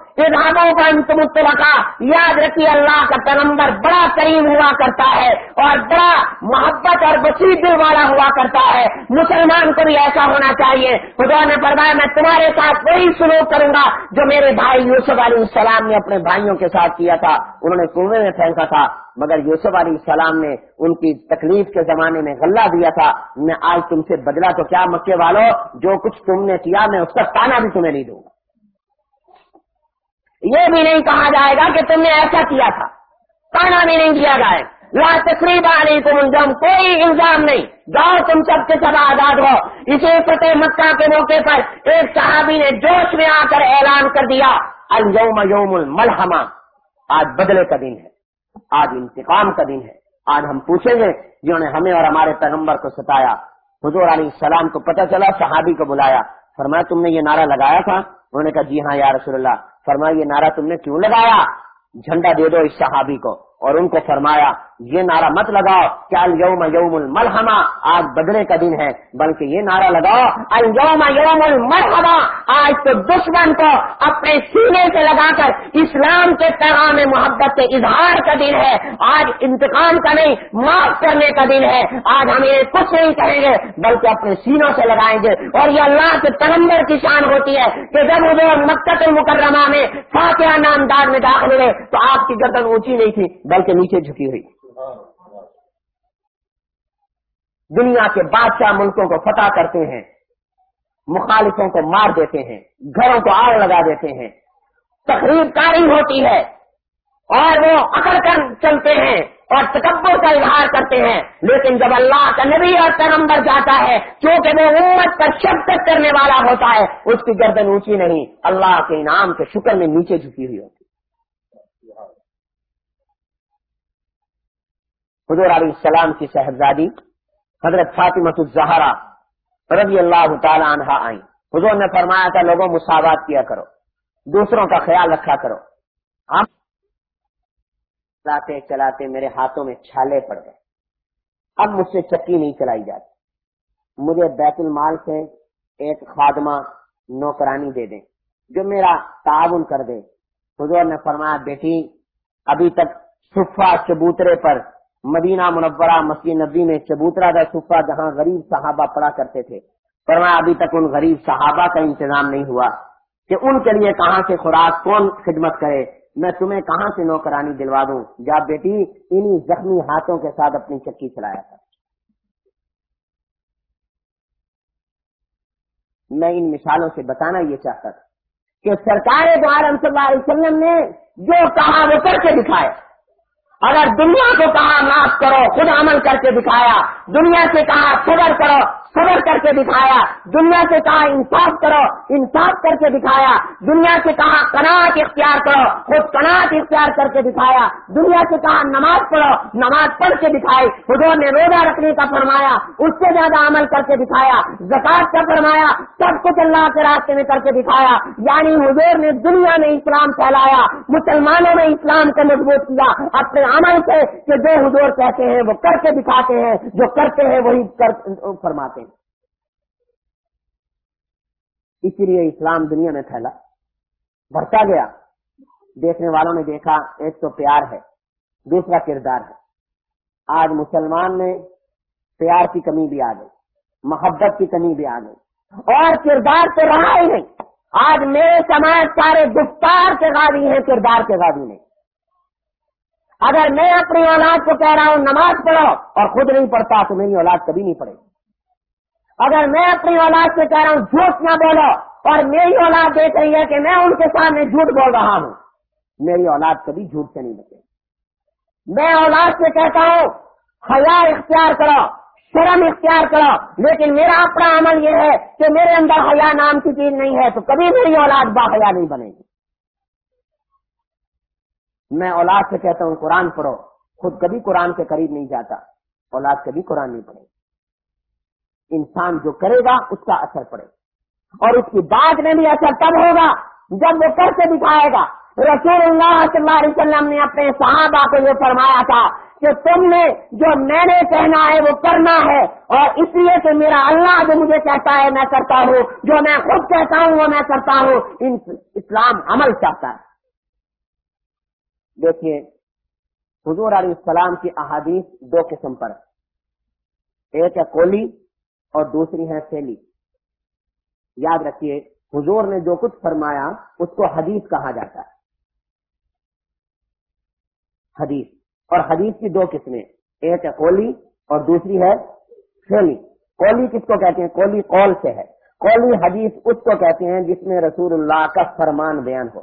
کا یاد رکھیے، اللہ کا پیغمبر بڑا کریم ہوا کرتا ہے اور بڑا محبت اور وسیع دل والا ہوا کرتا ہے۔ مسلمان کو بھی ایسا ہونا چاہیے۔ خدا نے فرمایا، میں تمہارے ساتھ وہی سلوک کروں گا جو میرے بھائی یوسف علیہ السلام نے اپنے بھائیوں کے ساتھ کیا تھا۔ انہوں نے کنویں میں پھینکا تھا، مگر یوسف علیہ السلام نے ان کی تکلیف کے زمانے میں غلہ دیا تھا۔ میں آج تم سے بدلا تو کیا مکے والو؟ جو کچھ تم نے کیا، میں اس کا تانا بھی تمہیں نہیں دوں گا۔ یہ بھی نہیں کہا جائے گا کہ تم نے ایسا کیا تھا۔ تانا بھی نہیں دیا جائے۔ لا تقریب علیکم الجم، کوئی الزام نہیں۔ جاؤ تم سب کے سب آزاد ہو۔ اسی فتح مکہ کے موقع پر ایک صحابی نے جوش میں آ کر اعلان کر دیا الجوم یوم الملحمہ۔ آج بدلے کا دن ہے۔ آج انتقام کا دن ہے۔ آج ہم پوچھیں گے، جنہوں نے ہمیں اور ہمارے پیغمبر کو ستایا، حضور علیہ السلام کو پتہ چلا، صحابی کو بلایا۔ فرمایا، تم نے یہ نعرہ لگایا تھا؟ انہوں نے کہا جی ہاں یا رسول اللہ، فرمایا، یہ نعرہ تم نے کیوں لگایا؟ جھنڈا دے دو اس صحابی کو اور ان کو فرمایا یہ نعرہ مت لگاؤ کیا الوم یوم الملحما آج بدلے کا دن ہے، بلکہ یہ نعرہ لگاؤ الوم یوم الملحما آج تو دشمن کو اپنے سینے سے لگا کر اسلام کے پیغام محبت کے اظہار کا دن ہے، آج انتقام کا نہیں، معاف کرنے کا دن ہے، آج ہم یہ کچھ نہیں کہیں گے، بلکہ اپنے سینوں سے لگائیں گے۔ اور یہ اللہ کے پیغمبر کی شان ہوتی ہے کہ جب وہ مکت المکرمہ میں فاتحہ نامدار میں داخل ہوئے تو آپ کی گردن اونچی نہیں تھی، بلکہ نیچے جھکی ہوئی۔ دنیا کے بادشاہ ملکوں کو فتح کرتے ہیں، مخالفوں کو مار دیتے ہیں، گھروں کو آگ لگا دیتے ہیں۔ تقریب کاری ہوتی ہے اور وہ اکڑ کر چلتے ہیں اور تکبر کا اظہار کرتے ہیں۔ لیکن جب اللہ کا نبی اور پیغمبر جاتا ہے کیونکہ وہ امت پر شبت کرنے والا ہوتا ہے، اس کی گردن اونچی نہیں، اللہ کے انعام کے شکر میں نیچے جھکی ہوئی ہوتی حضور علیہ السلام کی صاحبزادی حضرت فاطمت الزہرا رضی اللہ تعالی عنہ آئیں۔ حضور نے فرمایا تھا لوگوں مساوات کیا کرو، دوسروں کا خیال رکھا کرو۔ ہم چلاتے چلاتے میرے ہاتھوں میں چھالے پڑ گئے۔ اب مجھ سے چکی نہیں چلائی جاتی۔ مجھے بیت المال سے ایک خادمہ نوکرانی دے دیں جو میرا تعاون کر دے۔ حضور نے فرمایا، بیٹی، ابھی تک صفا چبوترے پر مدینہ منورہ، مسجد نبی میں چبوترا کا صفا جہاں غریب صحابہ پڑا کرتے تھے۔ فرمایا ابھی تک ان غریب صحابہ کا انتظام نہیں ہوا کہ ان کے لیے کہاں سے خوراک، کون خدمت کرے۔ میں تمہیں کہاں سے نوکرانی دلوا دوں؟ جا بیٹی، انہی زخمی ہاتھوں کے ساتھ اپنی چکی چلایا تھا۔ میں ان مثالوں سے بتانا یہ چاہتا تھا کہ سرکار صلی اللہ علیہ وسلم نے جو کہا وہ کر کے دکھائے۔ اگر دنیا کو کہا معاف کرو، خود عمل کر کے دکھایا، دنیا سے کہا صبر کرو صبر کر کے دکھایا، دنیا سے کہا انصاف کرو، انصاف کر کے دکھایا، دنیا سے کہا کناٹ اختیار کرو، خود کناٹ اختیار کر کے دکھایا، دنیا سے کہا نماز پڑھو، نماز پڑھ کے دکھائی، حضور نے روزہ رکھنے کا فرمایا، اس سے زیادہ عمل کر کے دکھایا زکات کا فرمایا، سب کچھ اللہ کے راستے میں کر کے دکھایا یعنی حضور نے دنیا میں اسلام پھیلایا، مسلمانوں نے اسلام کو مضبوط کیا، اپنے عمل سے کہ جو حضور کہتے ہیں وہ کر کے دکھاتے ہیں، جو کرتے ہیں وہی کر فرماتے ہیں۔ اسی لیے اسلام دنیا میں پھیلا۔ بڑھتا گیا۔ دیکھنے والوں نے دیکھا، ایک تو پیار ہے، دوسرا کردار ہے۔ آج مسلمان میں پیار کی کمی بھی آ گئی، محبت کی کمی بھی آ گئی۔ اور کردار تو رہا ہی نہیں۔ آج میرے سماج سارے گفتار کے غازی ہیں، کردار کے غازی نہیں۔ اگر میں اپنی اولاد کو کہہ رہا ہوں، نماز پڑھو، اور خود نہیں پڑھتا تو میری اولاد کبھی نہیں پڑھے گی۔ اگر میں اپنی اولاد سے کہہ رہا ہوں جھوٹ نہ بولو اور میری اولاد دیکھ رہی ہے کہ میں ان کے سامنے جھوٹ بول رہا ہوں، میری اولاد کبھی جھوٹ سے نہیں بچے۔ میں اولاد سے کہتا ہوں، حیا اختیار کرو، شرم اختیار کرو، لیکن میرا اپنا عمل یہ ہے کہ میرے اندر حیا نام کی چیز نہیں ہے تو کبھی میری اولاد با حیا نہیں بنے گی۔ میں اولاد سے کہتا ہوں، قرآن پڑھو، خود کبھی قرآن کے قریب نہیں جاتا، اولاد کبھی قرآن نہیں پڑھے انسان جو کرے گا، اس کا اثر پڑے اور اس کی بات میں بھی اثر تب ہوگا جب وہ کر کے دکھائے گا۔ رسول اللہ صلی اللہ علیہ وسلم نے اپنے صحابہ کو یہ فرمایا تھا کہ تم نے جو میں نے کہنا ہے وہ کرنا ہے، اور اس لیے کہ میرا اللہ جو مجھے کہتا ہے میں کرتا ہوں، جو میں خود کہتا ہوں وہ میں کرتا ہوں۔ اسلام عمل چاہتا ہے۔ دیکھیے، حضور علیہ السلام کی احادیث دو قسم پر ایک ہے کولی اور دوسری ہے سیلی۔ یاد رکھیے، حضور نے جو کچھ فرمایا، اس کو حدیث کہا جاتا ہے۔ حدیث۔ اور حدیث کی دو قسمیں، ایک ہے کولی اور دوسری ہے سیلی۔ کولی کس کو کہتے ہیں؟ کولی قول سے ہے۔ کولی حدیث اس کو کہتے ہیں جس میں رسول اللہ کا فرمان بیان ہو۔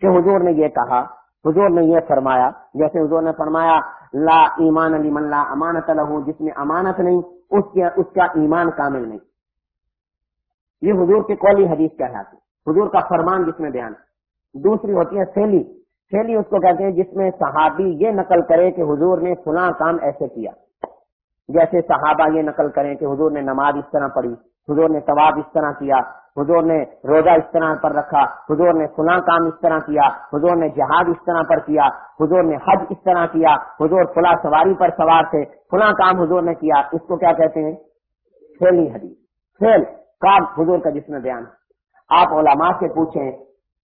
کہ حضور نے یہ کہا، حضور نے یہ فرمایا، جیسے حضور نے فرمایا لا ایمان علی من لا امانت لہو جس میں امانت نہیں، اس کے اس کا ایمان کامل نہیں. یہ حضور کی قولی حدیث کہلاتی حضور کا فرمان جس میں بیان دوسری ہوتی ہے سیلی سیلی اس کو کہتے ہیں جس میں صحابی یہ نقل کرے کہ حضور نے فلاں کام ایسے کیا۔ جیسے صحابہ یہ نقل کریں کہ حضور نے نماز اس طرح پڑھی، حضور نے طواب اس طرح کیا حضور نے روزہ اس طرح پر رکھا، حضور نے فلاں کام اس طرح کیا، حضور نے جہاد اس طرح پر کیا، حضور نے حج اس طرح کیا، حضور فلاں سواری پر سوار تھے، فلاں کام حضور نے کیا، اس کو کیا کہتے ہیں؟ فیلی حدیث۔ فیل کام حضور کا جس میں بیان آپ علماء سے پوچھیں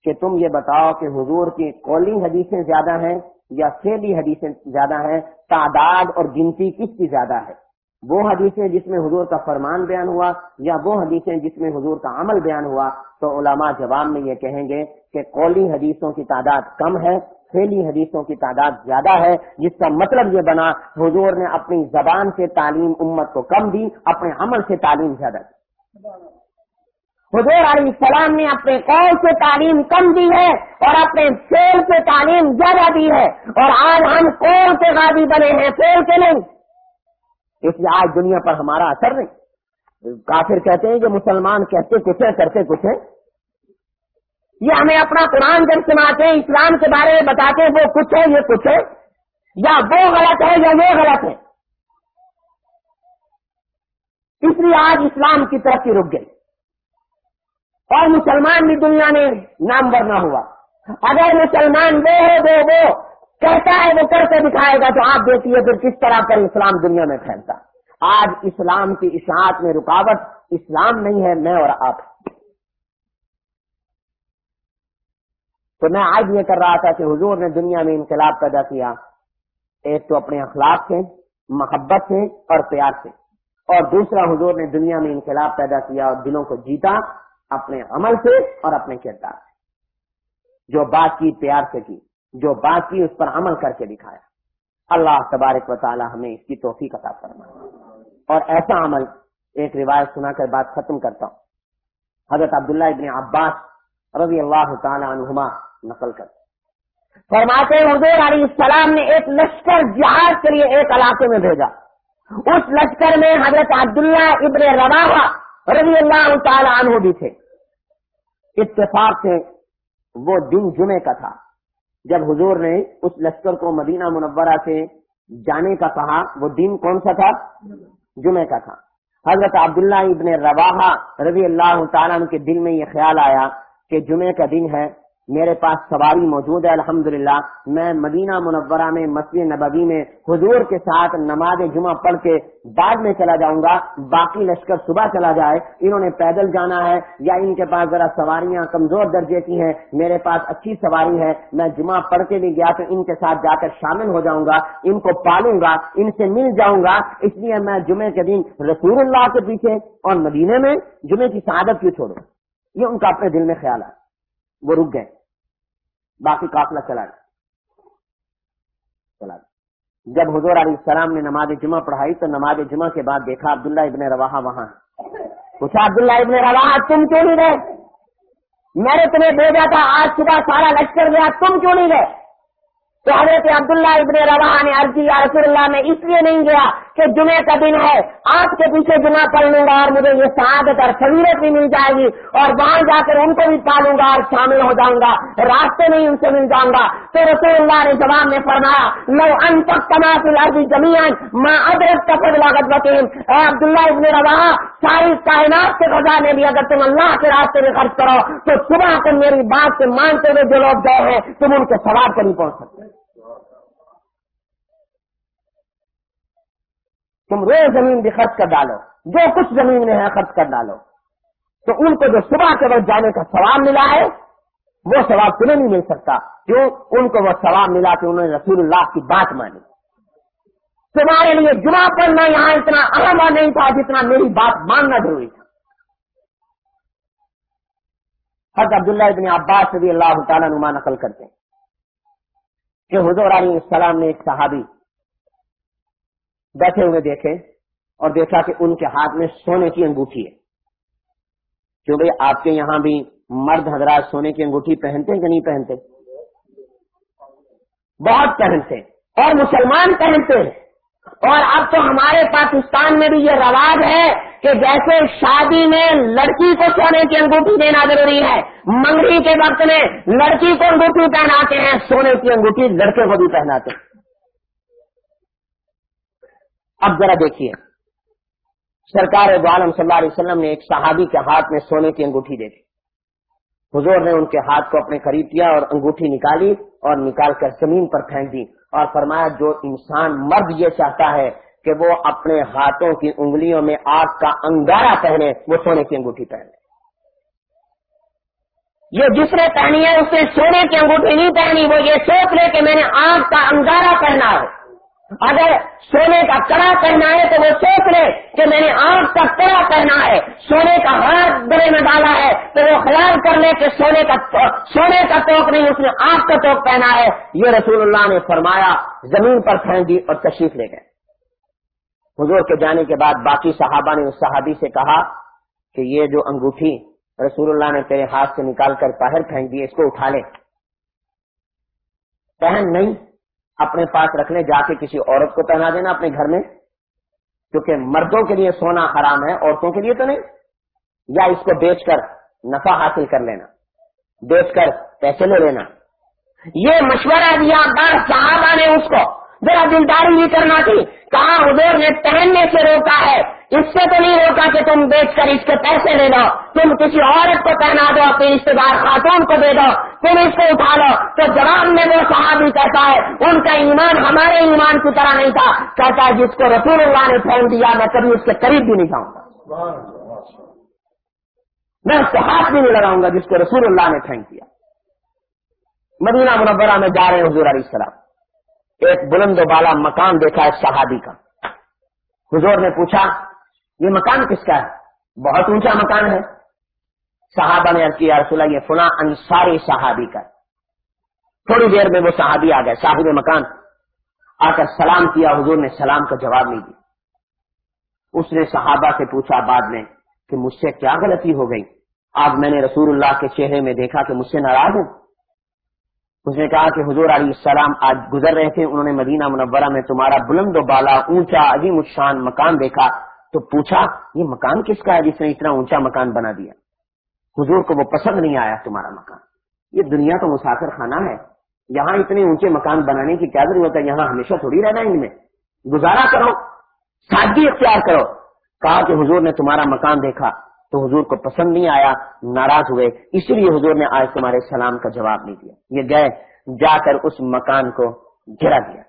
کہ تم یہ بتاؤ کہ حضور کی قولی حدیثیں زیادہ ہیں یا فیلی حدیثیں زیادہ ہیں؟ تعداد اور گنتی کس کی زیادہ ہے؟ وہ حدیثیں جس میں حضور کا فرمان بیان ہوا یا وہ حدیثیں جس میں حضور کا عمل بیان ہوا، تو علماء جواب میں یہ کہیں گے کہ قولی حدیثوں کی تعداد کم ہے فیلی حدیثوں کی تعداد زیادہ ہے، جس کا مطلب یہ بنا حضور نے اپنی زبان سے تعلیم امت کو کم دی، اپنے عمل سے تعلیم زیادہ دی۔ حضور علیہ السلام نے اپنے قول سے تعلیم کم دی ہے اور اپنے فیل سے تعلیم زیادہ دی ہے اور آج ہم قول سے غازی بنے ہیں فیل کے نہیں۔ اس لیے آج دنیا پر ہمارا اثر نہیں۔ کافر کہتے ہیں کہ مسلمان کہتے کچھ ہے کرتے کچھ ہے یہ ہمیں اپنا قرآن جب سناتے ہیں اسلام کے بارے میں بتاتے ہیں، وہ کچھ ہے، یہ کچھ ہے۔ یا وہ غلط ہے یا یہ غلط ہے۔ اس لیے آج اسلام کی ترقی رک گئی۔ اور مسلمان بھی دنیا میں نام نہ ہوا۔ اگر مسلمان وہ ہو وہ وہ۔ کہتا ہے وہ کر کے دکھائے گا تو آپ دیکھیے پھر کس طرح پر اسلام دنیا میں پھیلتا۔ آج اسلام کی اشاعت میں رکاوٹ اسلام نہیں ہے، میں اور آپ۔ تو میں آج یہ کر رہا تھا کہ حضور نے دنیا میں انقلاب پیدا کیا۔ ایک تو اپنے اخلاق سے، محبت سے اور پیار سے۔ اور دوسرا حضور نے دنیا میں انقلاب پیدا کیا اور دلوں کو جیتا اپنے عمل سے اور اپنے کردار سے۔ جو بات کی پیار سے کی۔ جو بات کی اس پر عمل کر کے دکھایا۔ اللہ تبارک و تعالی ہمیں اس کی توفیق عطا فرمائے۔ اور ایسا عمل، ایک روایت سنا کر بات ختم کرتا ہوں۔ حضرت عبداللہ ابن عباس رضی اللہ تعالی عنہما نقل کر فرماتے حضور علیہ السلام نے ایک لشکر جہاز کے لیے ایک علاقے میں بھیجا۔ اس لشکر میں حضرت عبداللہ ابن روا رضی اللہ تعالی عنہ بھی تھے۔ اتفاق سے وہ دن جمعے کا تھا۔ جب حضور نے اس لشکر کو مدینہ منورہ سے جانے کا کہا، وہ دن کون سا تھا؟ جمعہ کا تھا۔ حضرت عبداللہ ابن روا رضی اللہ تعالیٰ کے دل میں یہ خیال آیا کہ جمعہ کا دن ہے۔ میرے پاس سواری موجود ہے، الحمدللہ، میں مدینہ منورہ میں، مسجد نبوی میں حضور کے ساتھ نماز جمعہ پڑھ کے بعد میں چلا جاؤں گا، باقی لشکر صبح چلا جائے، انہوں نے پیدل جانا ہے یا ان کے پاس ذرا سواریاں کمزور درجے کی ہیں، میرے پاس اچھی سواری ہے، میں جمعہ پڑھ کے بھی گیا تو ان کے ساتھ جا کر شامل ہو جاؤں گا، ان کو پالوں گا، ان سے مل جاؤں گا، اس لیے میں جمعے کے دن رسول اللہ کے پیچھے اور مدینے میں جمعے کی سعادت کیوں چھوڑوں؟ یہ ان کا اپنے دل میں خیال ہے۔ وہ رک گئے۔ باقی قافلہ چلا گیا۔ چلا گیا۔ جب حضور علیہ السلام نے نماز جمعہ پڑھائی تو نماز جمعہ کے بعد دیکھا عبداللہ ابن روا وہاں پوچھا، عبداللہ ابن روا تم کیوں نہیں گئے؟ میں نے تمہیں بھیجا تھا، آج صبح سارا لشکر گیا، تم کیوں نہیں گئے؟ تو حضرت عبداللہ ابن روا نے عرضی یا رسول اللہ، میں اس لیے نہیں گیا کہ جمعے کا دن ہے، آپ کے پیچھے جمعہ پڑھ لوں گا اور مجھے یہ سعادت اور سہولت بھی مل جائے گی اور وہاں جا کر ان کو بھی پالوں گا اور شامل ہو جاؤں گا، راستے میں ان سے مل جاؤں گا۔ تو رسول اللہ نے جواب میں فرمایا، لو ان تک تماف الارض زمین ماں ادرک کا لاگت وکیم اے عبداللہ ابن روا ساری کائنات کے خزانے بھی اگر تم اللہ کے راستے میں خرچ کرو، تو صبح تم میری بات سے مانتے ہوئے جو لوگ گئے ہیں، تم ان کے ثواب کو نہیں پہنچ سکتے۔ تم روز زمین بھی خرچ کر ڈالو، جو کچھ زمین میں ہے خرچ کر ڈالو۔ تو ان کو جو صبح کے وقت جانے کا ثواب ملا ہے، وہ ثواب تمہیں نہیں مل سکتا۔ کیوں؟ ان کو وہ ثواب ملا کہ انہوں نے رسول اللہ کی بات مانی۔ تمہارے لیے جمعہ پڑھنا یہاں اتنا اہم نہیں تھا جتنا میری بات ماننا ضروری تھا۔ حضرت عبداللہ ابن عباس رضی اللہ تعالیٰ نما نقل کرتے ہیں کہ حضور علیہ السلام نے ایک صحابی بیٹھے ہوئے دیکھے اور دیکھا کہ ان کے ہاتھ میں سونے کی انگوٹھی ہے۔ کیوں بھائی آپ کے یہاں بھی مرد حضرات سونے کی انگوٹھی پہنتے ہیں کہ نہیں پہنتے؟ بہت پہنتے اور مسلمان پہنتے ہیں۔ اور اب تو ہمارے پاکستان میں بھی یہ رواج ہے کہ جیسے شادی میں لڑکی کو سونے کی انگوٹھی دینا ضروری ہے، منگنی کے وقت میں لڑکی کو انگوٹھی پہناتے ہیں، سونے کی انگوٹھی لڑکے کو بھی پہناتے ہیں۔ اب ذرا دیکھیے۔ سرکار عالم صلی اللہ علیہ وسلم نے ایک صحابی کے ہاتھ میں سونے کی انگوٹھی دے دی۔ حضور نے ان کے ہاتھ کو اپنے قریب کیا اور انگوٹھی نکالی اور نکال کر زمین پر پھینک دی اور فرمایا، جو انسان مرد یہ چاہتا ہے کہ وہ اپنے ہاتھوں کی انگلیوں میں آگ کا انگارا پہنے، وہ سونے کی انگوٹھی پہنے۔ یہ جس نے پہنی ہے، اس نے سونے کی انگوٹھی نہیں پہنی، وہ یہ سوچ لے کہ میں نے آگ کا انگارا پہنا ہے۔ اگر سونے کا کڑا پہنا ہے تو وہ سوچ لے کہ میں نے آنکھ کا کڑا پہنا ہے، سونے کا ہاتھ گلے میں ڈالا ہے، تو وہ خیال کر لے کہ سونے کا سونے کا توک نہیں، اس نے آنکھ کا توک پہنا ہے۔ یہ رسول اللہ نے فرمایا، زمین پر پھینک دی اور تشریف لے گئے۔ حضور کے جانے کے بعد باقی صحابہ نے اس صحابی سے کہا کہ یہ جو انگوٹھی رسول اللہ نے تیرے ہاتھ سے نکال کر باہر پھینک دی، اس کو اٹھا لے۔ پہن نہیں اپنے پاس رکھ لیں جا کے کسی عورت کو پہنا دینا اپنے گھر میں، کیونکہ مردوں کے لیے سونا حرام ہے، عورتوں کے لیے تو نہیں۔ یا اس کو بیچ کر نفع حاصل کر لینا، بیچ کر پیسے لے لینا۔ یہ مشورہ دیا صحابہ نے اس کو۔ ذرا دلداری نہیں کرنا تھی۔ کہاں حضور نے پہننے سے روکا ہے۔ اس سے تو نہیں روکا کہ تم بیچ کر اس کے پیسے لے لو۔ تم کسی عورت کو پہنا دو، اپنے رشتے دار خاتون کو دے دو۔ تم اس کو اٹھا لو۔ تو جواب میں وہ صحابی کہتا ہے، ان کا ایمان ہمارے ایمان کی طرح نہیں تھا۔ کہتا ہے، جس کو رسول اللہ نے پھینک دیا، میں کبھی اس کے قریب بھی نہیں جاؤں گا۔ میں اس کو ہاتھ بھی نہیں لگاؤں گا جس کو رسول اللہ نے پھینک دیا۔ مدینہ مربرہ میں جا رہے ہیں حضور علیہ السلام۔ ایک بلند و بالا مکان دیکھا ہے صحابی کا۔ حضور نے پوچھا، یہ مکان کس کا ہے؟ بہت اونچا مکان ہے۔ صحابہ نے کیا رسول یہ فنا انصاری صحابی کا تھوڑی دیر میں وہ صحابی آ گئے، صاحب مکان۔ آ کر سلام کیا، حضور نے سلام کا جواب نہیں دیا۔ اس نے صحابہ سے پوچھا بعد میں کہ مجھ سے کیا غلطی ہو گئی؟ آج میں نے رسول اللہ کے چہرے میں دیکھا کہ مجھ سے ناراض ہوں۔ اس نے کہا کہ حضور علیہ السلام آج گزر رہے تھے، انہوں نے مدینہ منورہ میں تمہارا بلند و بالا اونچا عظیم الشان مکان دیکھا، تو پوچھا، یہ مکان کس کا ہے جس نے اتنا اونچا مکان بنا دیا؟ حضور کو وہ پسند نہیں آیا تمہارا مکان۔ یہ دنیا کا مسافر خانہ ہے۔ یہاں اتنے اونچے مکان بنانے کی کیا ضرورت ہے؟ یہاں ہمیشہ تھوڑی رہنا ان میں۔ گزارا کرو، سادگی اختیار کرو۔ کہا کہ حضور نے تمہارا مکان دیکھا۔ تو حضور کو پسند نہیں آیا، ناراض ہوئے۔ اسی لیے حضور نے آج تمہارے سلام کا جواب نہیں دیا۔ یہ گئے، جا کر اس مکان کو گرا دیا۔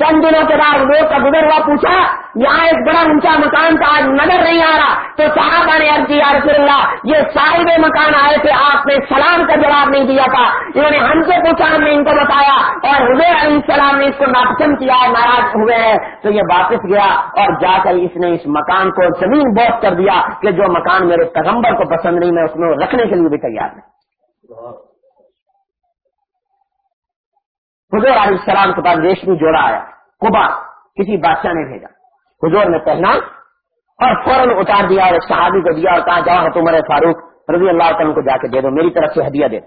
چند دنوں کے بعد لوگ کا گزر ہوا پوچھا، یہاں ایک بڑا اونچا مکان تھا، آج نظر نہیں آ رہا۔ تو صحابہ نے عرض کیا، رسول اللہ، یہ صاحب مکان آئے تھے، آپ نے سلام کا جواب نہیں دیا تھا۔ انہوں نے ہم سے پوچھا، ہم نے ان کو بتایا، اور حضور علیہ السلام نے اس کو ناپسند کیا، ناراض ہوئے ہیں۔ تو یہ واپس گیا، اور جا کر اس نے اس مکان کو زمین بوس کر دیا کہ جو مکان میرے پیغمبر کو پسند نہیں، میں اس میں رکھنے کے لیے بھی تیار نہیں۔ حضور علیہ السلام کے پاس ریشمی جوڑا آیا کبا کسی بادشاہ نے بھیجا۔ حضور نے پہنا اور فوراً اتار دیا اور ایک صحابی کو دیا اور کہا، جاؤ تمہارے فاروق رضی اللہ تعالیٰ کو جا کے دے دو، میری طرف سے ہدیہ دے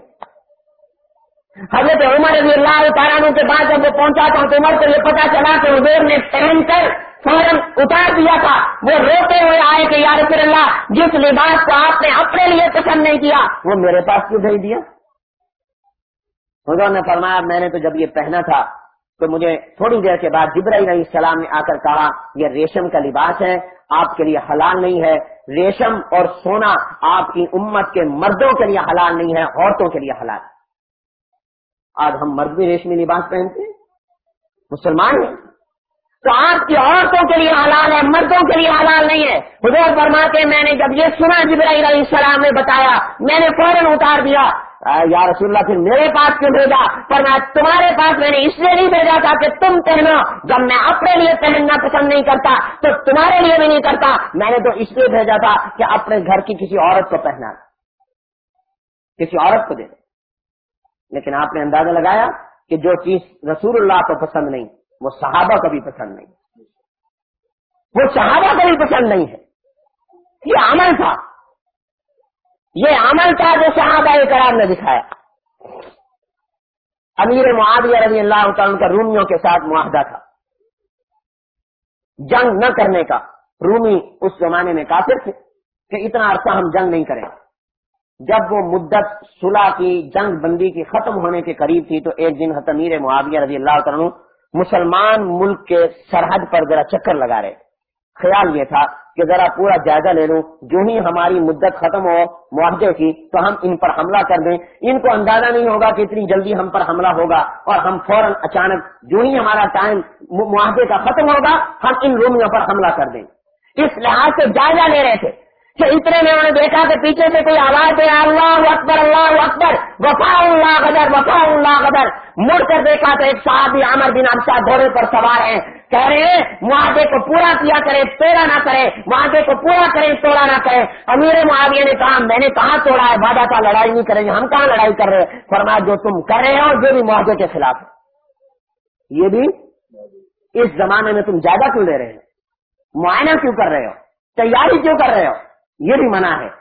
حضرت عمر رضی اللہ تعالیٰ کے بعد جب وہ پہنچا تھا تو عمر کو یہ پتا چلا کہ حضور نے پہن کر فوراً اتار دیا تھا۔ وہ روتے ہوئے آئے کہ، یا رسول اللہ، جس لباس کو آپ نے اپنے لیے پسند نہیں کیا، وہ میرے پاس کیوں بھیج دیا؟ حضور نے فرمایا، میں نے تو جب یہ پہنا تھا، تو مجھے تھوڑی دیر کے بعد جبرائیل علیہ السلام نے آ کر کہا، یہ ریشم کا لباس ہے، آپ کے لیے حلال نہیں ہے، ریشم اور سونا آپ کی امت کے مردوں کے لیے حلال نہیں ہے، عورتوں کے لیے حلال۔ آج ہم مرد بھی ریشمی لباس پہنتے ہیں، مسلمان ہیں۔ تو آپ کی عورتوں کے لیے حلال ہے، مردوں کے لیے حلال نہیں ہے۔ حضور فرماتے میں نے جب یہ سنا جبرائیل علیہ السلام نے بتایا، میں نے فوراً اتار دیا۔ یا رسول اللہ، پھر میرے پاس کیوں بھیجا؟ پر میں تمہارے پاس میں نے اس لیے نہیں بھیجا تھا کہ تم پہنو۔ جب میں اپنے لیے پہننا پسند نہیں کرتا، تو تمہارے لیے بھی نہیں کرتا۔ میں نے تو اس لیے بھیجا تھا کہ اپنے گھر کی کسی عورت کو پہنا۔ کسی عورت کو دے۔ لیکن آپ نے اندازہ لگایا کہ جو چیز رسول اللہ کو پسند نہیں، وہ صحابہ کو بھی پسند نہیں۔ وہ صحابہ کو بھی پسند نہیں ہے۔ یہ عمل تھا۔ یہ عمل تھا جو صحابہ کرام نے دکھایا۔ امیر معاویہ رضی اللہ تعالیٰ کا رومیوں کے ساتھ معاہدہ تھا۔ جنگ نہ کرنے کا۔ رومی اس زمانے میں کافر تھے کہ اتنا عرصہ ہم جنگ نہیں کریں۔ جب وہ مدت صلح کی، جنگ بندی کی ختم ہونے کے قریب تھی تو ایک دن حتمیر معاویہ رضی اللہ عنہ مسلمان ملک کے سرحد پر ذرا چکر لگا رہے۔ خیال یہ تھا کہ ذرا پورا جائزہ لے لوں، جو ہی ہماری مدت ختم ہو معاہدے کی، تو ہم ان پر حملہ کر دیں۔ ان کو اندازہ نہیں ہوگا کہ اتنی جلدی ہم پر حملہ ہوگا اور ہم فوراً اچانک جو ہی ہمارا ٹائم معاہدے کا ختم ہوگا، ہم ان رومیوں پر حملہ کر دیں۔ اس لحاظ سے جائزہ لے رہے تھے کہ اتنے میں انہوں نے دیکھا کہ پیچھے سے کوئی آواز ہے اللہ اکبر اللہ اکبر، وفا اللہ قدر وفا اللہ قدر مڑ کر دیکھا تو ایک صحابی عامر بن ابشا گھوڑے پر سوار ہیں۔ کہہ رہے ہیں، معاہدے کو پورا کیا کرے توڑا نہ کرے معاہدے کو پورا کرے توڑا نہ کرے امیر معاویہ نے کہا، میں نے کہاں توڑا ہے؟ وعدہ کا لڑائی نہیں کریں گے، ہم کہاں لڑائی کر رہے ہیں؟ فرمایا، جو تم کر رہے ہو، جو بھی معاہدے کے خلاف ہے یہ بھی اس زمانے میں تم زیادہ کیوں لے رہے ہو؟ معائنہ کیوں کر رہے ہو؟ تیاری کیوں کر رہے ہو؟ یہ بھی منع ہے۔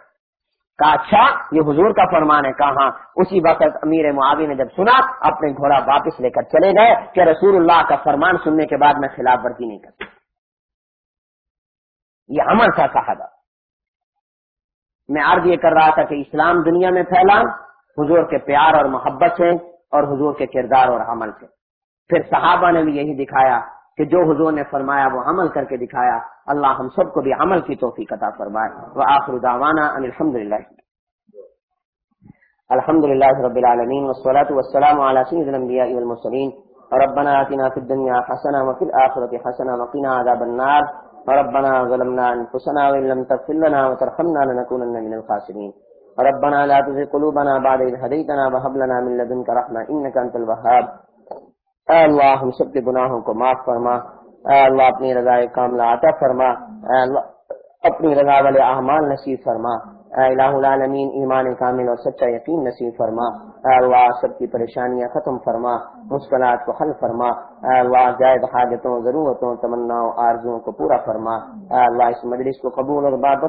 کہا اچھا یہ حضور کا فرمان ہے. کہا ہاں. اسی وقت امیر معاوی نے جب سنا، اپنے گھوڑا واپس لے کر چلے گئے کہ رسول اللہ کا فرمان سننے کے بعد میں خلاف ورزی نہیں کرتا۔ یہ عمل تھا صحابہ۔ میں عرض یہ کر رہا تھا کہ اسلام دنیا میں پھیلا، حضور کے پیار اور محبت سے اور حضور کے کردار اور عمل سے۔ پھر صحابہ نے بھی یہی دکھایا کہ جو حضور نے فرمایا وہ عمل کر کے دکھایا، اللہ ہم سب کو بھی عمل کی توفیق عطا فرمائے۔ وہ آخر دعوانا ان الحمد للہ الحمد للہ رب العالمین، والصلاة والسلام على سید الانبیاء والمرسلین۔ ربنا آتنا في الدنيا حسنة وفي الآخرة حسنة وقنا عذاب النار۔ ربنا ظلمنا أنفسنا وإن لم تغفر لنا وترحمنا لنكونن من الخاسرين ربنا لا تزغ قلوبنا بعد إذ هديتنا وهب لنا من لدنك رحمة، إنك أنت الوهاب۔ اے اللہ، ہم سب کے گناہوں کو معاف فرما۔ اے اللہ، اپنی رضا کاملہ عطا فرما۔ اے اللہ، اپنی رضا والے احمال نصیب فرما۔ اے الہ العالمین، ایمان کامل اور سچا یقین نصیب فرما۔ اے اللہ، سب کی پریشانیاں ختم فرما۔ مشکلات کو حل فرما۔ اے اللہ جائز حاجتوں، ضرورتوں، تمناؤں، آرزوں کو پورا فرما۔ اے اللہ، اس مجلس کو قبول اور بابر